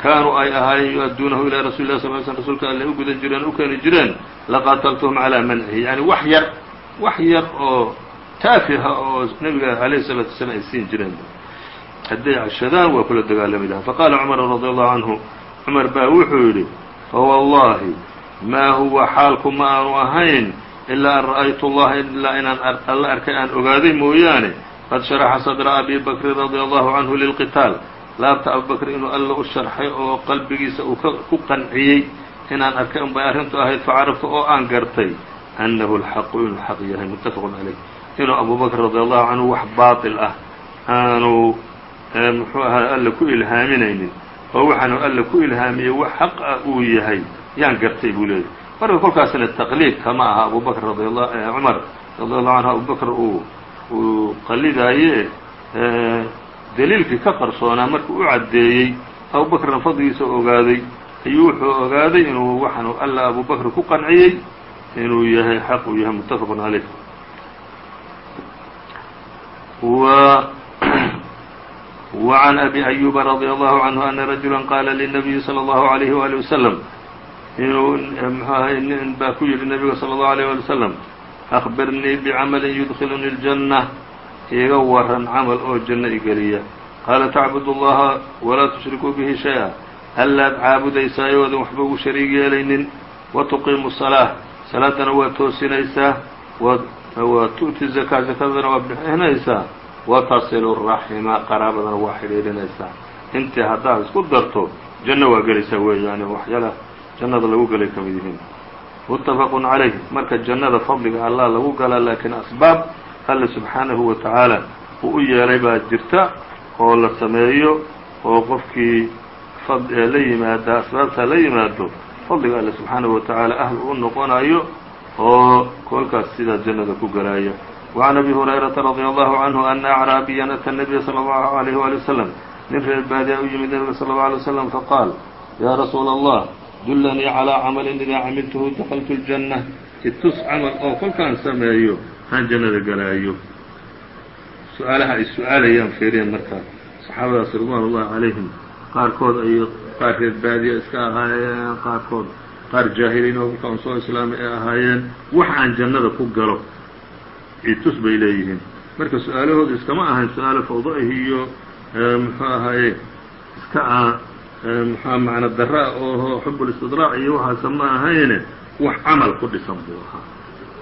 Kaanuu ay ahaayeen yu-adduunahu ilaa rasuli lah sal l slm rsulka alle u gudan jireen u keeni jireen laqaataltuhum calaa mancihi yani wax yar wax yar oo taafiha oo nebiga alayhi الsalaatu wasalaam ay siin jireen. Hadday cashadaan waa kula dagaalami lahaa faqaala cumar radi allahu canhu cumar baa wuxuu yidhi fawallahi maa huwa xaalku ma aanu ahayn ilaa an ra'aytu allaha ilaa inaan alla arkay aan ogaaday mooyaane qad sharaxa sadra abi bakrin radia allahu canhu lilqitaal laabta abubakr inuu alla u sharxay oo qalbigiisa uu ku qanciyey inaan arkay un bay arrintu ahayd facaraftu oo aan gartay annahu lxaqu inuu xaq yahay muttafaqun calayh inuu abubakr radi allahu canhu wax baatil ah aanu muxuu ahaa alla ku ilhaaminaynin oo waxaanu alla ku ilhaamiyey wax xaq ah uu yahay yaan gartay buu leeyahy marka kolkaasna taqliid kama aha abubakr radi cumar radi allahu canhu abubakr uu uu qalidaaye daliilkii ka qarsoonaa markuu u caddeeyey abubakrna fadligiisa ogaaday ayuu wuxuu ogaaday inuu waxaanu alla abubakr ku qanciyey inuu yahay xaq uu yahay muttafaqun caleyh وعن أbي أيوب رضي الله عنه أن رجuلا qاla للنبي صلى الله عليه وaلي وسلم inuu mxuahay nin baa ku yihi نبiga صلى الله عليه ولي وسلم أخبرنيi بعمل يدخلني الجنة iga waran cمل oo janno igeliya qاala تacbud اللaha وlaa تشhrikuu bه شhayئa allaad caabudaysaay oodan waxba ugu shariig yeelaynin وتqiimu الصلاة salaadana waa toosinaysaa waa tu'ti زakاة zakadana waa bixinaysaa watasilu raxima qaraabadana waa xidhiidhinaysaa intii haddaad isku darto janno waa gelaysaa weeyaani waxyaala jannada lagu gelay ka mid yihiin muttafaqun calayh marka jannada fadliga allah lagu galaa laakiin asbaab alle subxaanahu wa tacaala uu u yeelay baa jirta oo la sameeyo oo qofkii la yimaada asbaabtaa la yimaado fadliga alle subxaanahu wa tacaala ahl u noqonayo oo kolkaas sidaa jannada ku galaya وعن أbي هريرة رضي الله عنه أن أعرابيا أtى النبي صلى الله عليه وaلي وسلم nin reer baadiya u yimid nebiga صلى الله عليه وسلم faqاal yا رsuul الله dullanii calىa camalin idaa camiltuhu dakaltu اljanna itus camal oo kolkaan sameeyo aan jannada galaayo. Su'aalaha ay su'aalayaan fiiriyeen marka saxaabadaas ridwaan ullahi calayhim qaarkood ay qaar reer baadiya iska ahaayeen qaarkood qaar jaahiliin oo kolkaan soo islaamay ay ahaayeen. Wax aan jannada ku galo itus bay leeyihiin. Marka su'aalahooda iskama ahayn su'aalo fawda-ihi iyo eh, muxuu ahaaye mxua macno dara oo xubulistidraac iyo waxaase ma ahayne wax camal ku dhisan buu ahaa.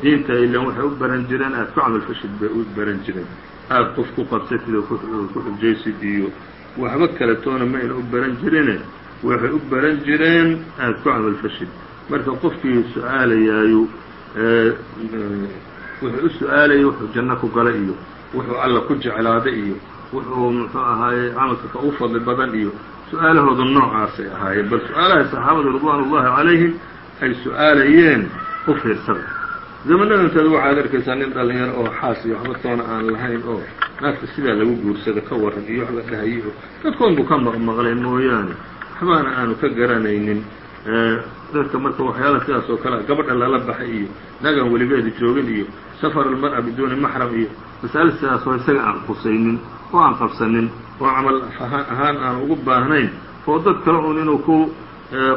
Diinta ilan waxay u baran jireen aad ku camalfashid bay u baran jireen. Aad qof ku qabsatid oo ku xujaysid iyo waxba kale toona mayna u baran jirine waxay u baran jireen aad ku camalfashid marka qofkii su'aalayaayu wuxuu u su'aalayay wuxuu janno ku galay iyo wuxuu alla ku jeclaaday iyo wuxuu muxuu ahaaye camalka ka u fadli badan iyo su'aalahooda noocaasay ahaayeen bal su'aalahay saxaabada ridwaan ullahi calayhim ay su'aalayeen u fiirsada. Zamanadanteeda waxaad arkaysaa nin dhalinyaro oo xaas iyo waxba toona aan lahayn oo naagta sidaa lagu guursado ka waran iyo waxba dhahaye oo dadkoon buu ka maqmaqlay mooyaane waxbaana aanu ka garanaynin. Dadka marka waxyaala sidaas oo kale gabadha lala baxay iyo nagaan weligeeda joogin iyo safar almar-a biduuni maxram iyo masaale sidaas oo isaga aan qusaynin oo aan qabsanin. Oo camal ahaan aan ugu baahnayn oo dad kale uun inuu ku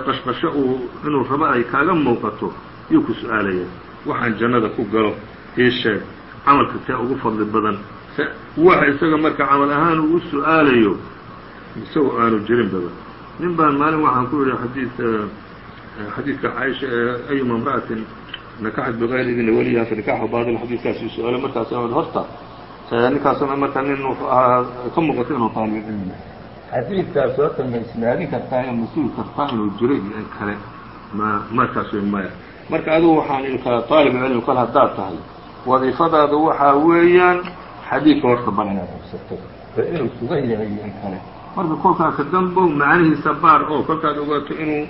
qashqasho uu inuu rabo ay kaaga muuqato yuu ku su'aalaya. Waxaan jannada ku galo ii sheeg camalka see ugu fadli badan. Waxa isaga marka camal ahaan uu u su'aalayo isagoo aanu jirin baba. Nin baan maalin waxaan ku yidhi xadiid xadiidka caaisha ee ayuma imra'atin nakaxat bغayri idni weliha fanikaxu baadil xadiidkaasi su'aalo markaas horta ninkaasuna marka nin ka muuqato inuu taalib cilmi xadiidkaas horta ma isnaadin kartaa ee ma sugi kartaa inuu jiro iyo in kale. Ma markaas wey maya. Marka adigu waxaan idhi kala طaalib cilmi kol haddaad tahay wadiifadaadu waxaa weeyaan xadiidka horta bal inaad hubsato. Oo inuu sugan yahay iyo in kale. Marka kolkaa ka dambow macnihiisa baar oo kolkaad ogaato inuu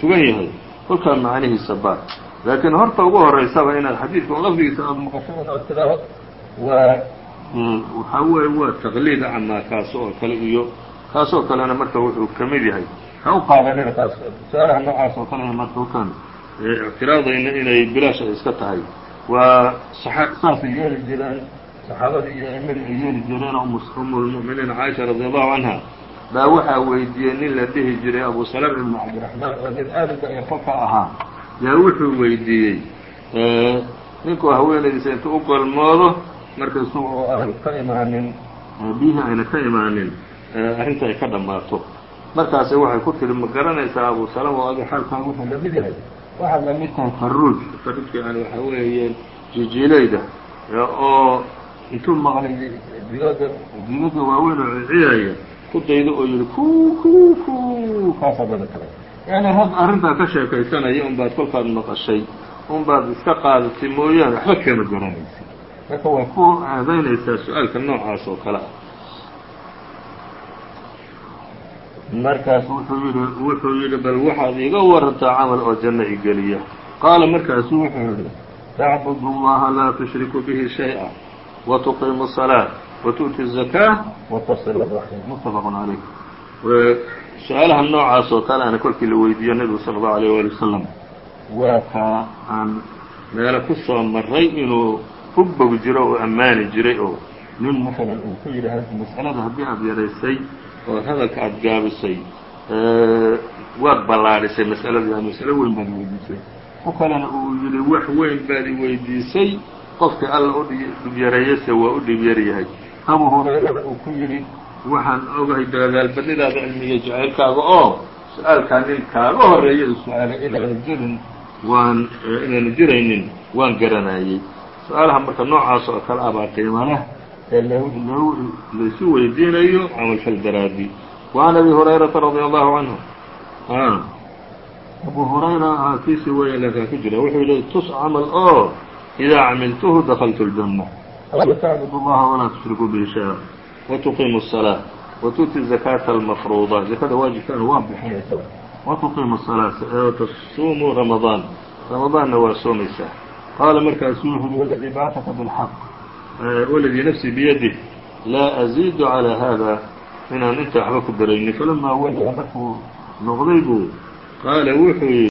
sugan yahay kolkaa macnihiisa baar. Laakiin horta ugu horeysaba inaad xadiidka lafdigiisa aada maqashada oo tidaaho waa waxaa weeye waa taqliid camaa kaas oo kale iyo kaas oo kalena marka wuxuu ka mid yahay. Ha u qaadanina kaas. Su'aalaha noocaas oo kale marka halkaan ictiraadayna inay bilaash ay iska tahay. Waa saasay yeeli jireen saxaabadii iyo aimmadii ay yeeli jireenoo umulmu'miniin caaisha radi allahu canha baa waxaa weydiiyey nin la dhihi jiray abu salaam ibnu cabdiraxmaan oo nin aad u da'yarfo ka ahaa. Yaa wuxuu weydiiyey ninku haweenaydiisa intuu u golmoodo marka isagoo aan ka imaanin. biyihii ayna ka imaanin arrinta ay ka dhammaato. Markaase waxay ku tihi ma garanaysaa abu salaam oo adi xaalkaan wuxuu la mid yahay. Waxaad la mid tahay faruuj faruujka yani waxaa weeye jijiilayda oo intuu maqlay dilada dilada waaweyn oo ciyaya ku daydo oo yihi ku ku ku kaasaa bada kale. Yani had arrintaa ka sheekaysanaya un baad kolkaad maqashay un baad iska qaadatay mooyaane waxba keema garanaysa marka way ku aadaynaysaa su-aalka noocaas oo kale ah markaas wuxuu yidhi wuxuu yidhi bal waxaad iga warantaa camal oo janno igeliya qaala markaasu wuxuu yidhi tacbud اllaha laa tushriku bihi shayئa watuqimu الصalaaة watu'ti الزakاة wataصil الraxim mutafaq calayh su-aalaha noocaas oo kale ana kolkii la weydiiyo nebigu salى الlahu عalيه wali wasalam waa kaa aan meelo ku soo maray inuu bogi jiro oo ammaani jiray oo nin masalan uu ku yidhi mas'alada haddii aada yaraysay oo hadalka aada gaabisay waad ballaadhisay mas'aladu yani masalo weyn baad weydiisay. Ku kalena uu yidhi wax weyn baad i weydiisay. Qofkii alla u dhibyareeyase waa u dhibyar yahay. Abu hurayrada uu ku yidhi waxaan ogahay dadaalbadnidaada cilmiga jacaylkaaga oo su'aalkaa nin kaaga horreeya u su'aalay inaana jirin waan inaanu jiraynin waan garanayey su-aalaha marka noocaas oo kale abaa qiimo leh ee laysu weydiinayo camalfal daraadi وعn أbي هurayرaةa رadي الله عanه abu hurayra kiisi weya laakaa ku jira wuxuu yihi tus camal oo إidaa camiltuhu dakلtu الجنة وتعbud الlaha وlaa تشhrikuu bihi شhayئa وتqiimu الصلاة وتؤti زakاة المfruuضة zakada waajibkaana waa bixinaysa وتqiimu الصلاة وتصumuu رamaضاan رamaضاanna waa soomaysaa qaala markaasu wuxuu i wladii bacثka bالxaq wladii nafsii biyadih laa أزiid عalى hada inaan inta waxba ku daraynin falamaa waliga markuu noqday buu qaala wuxuu yidhi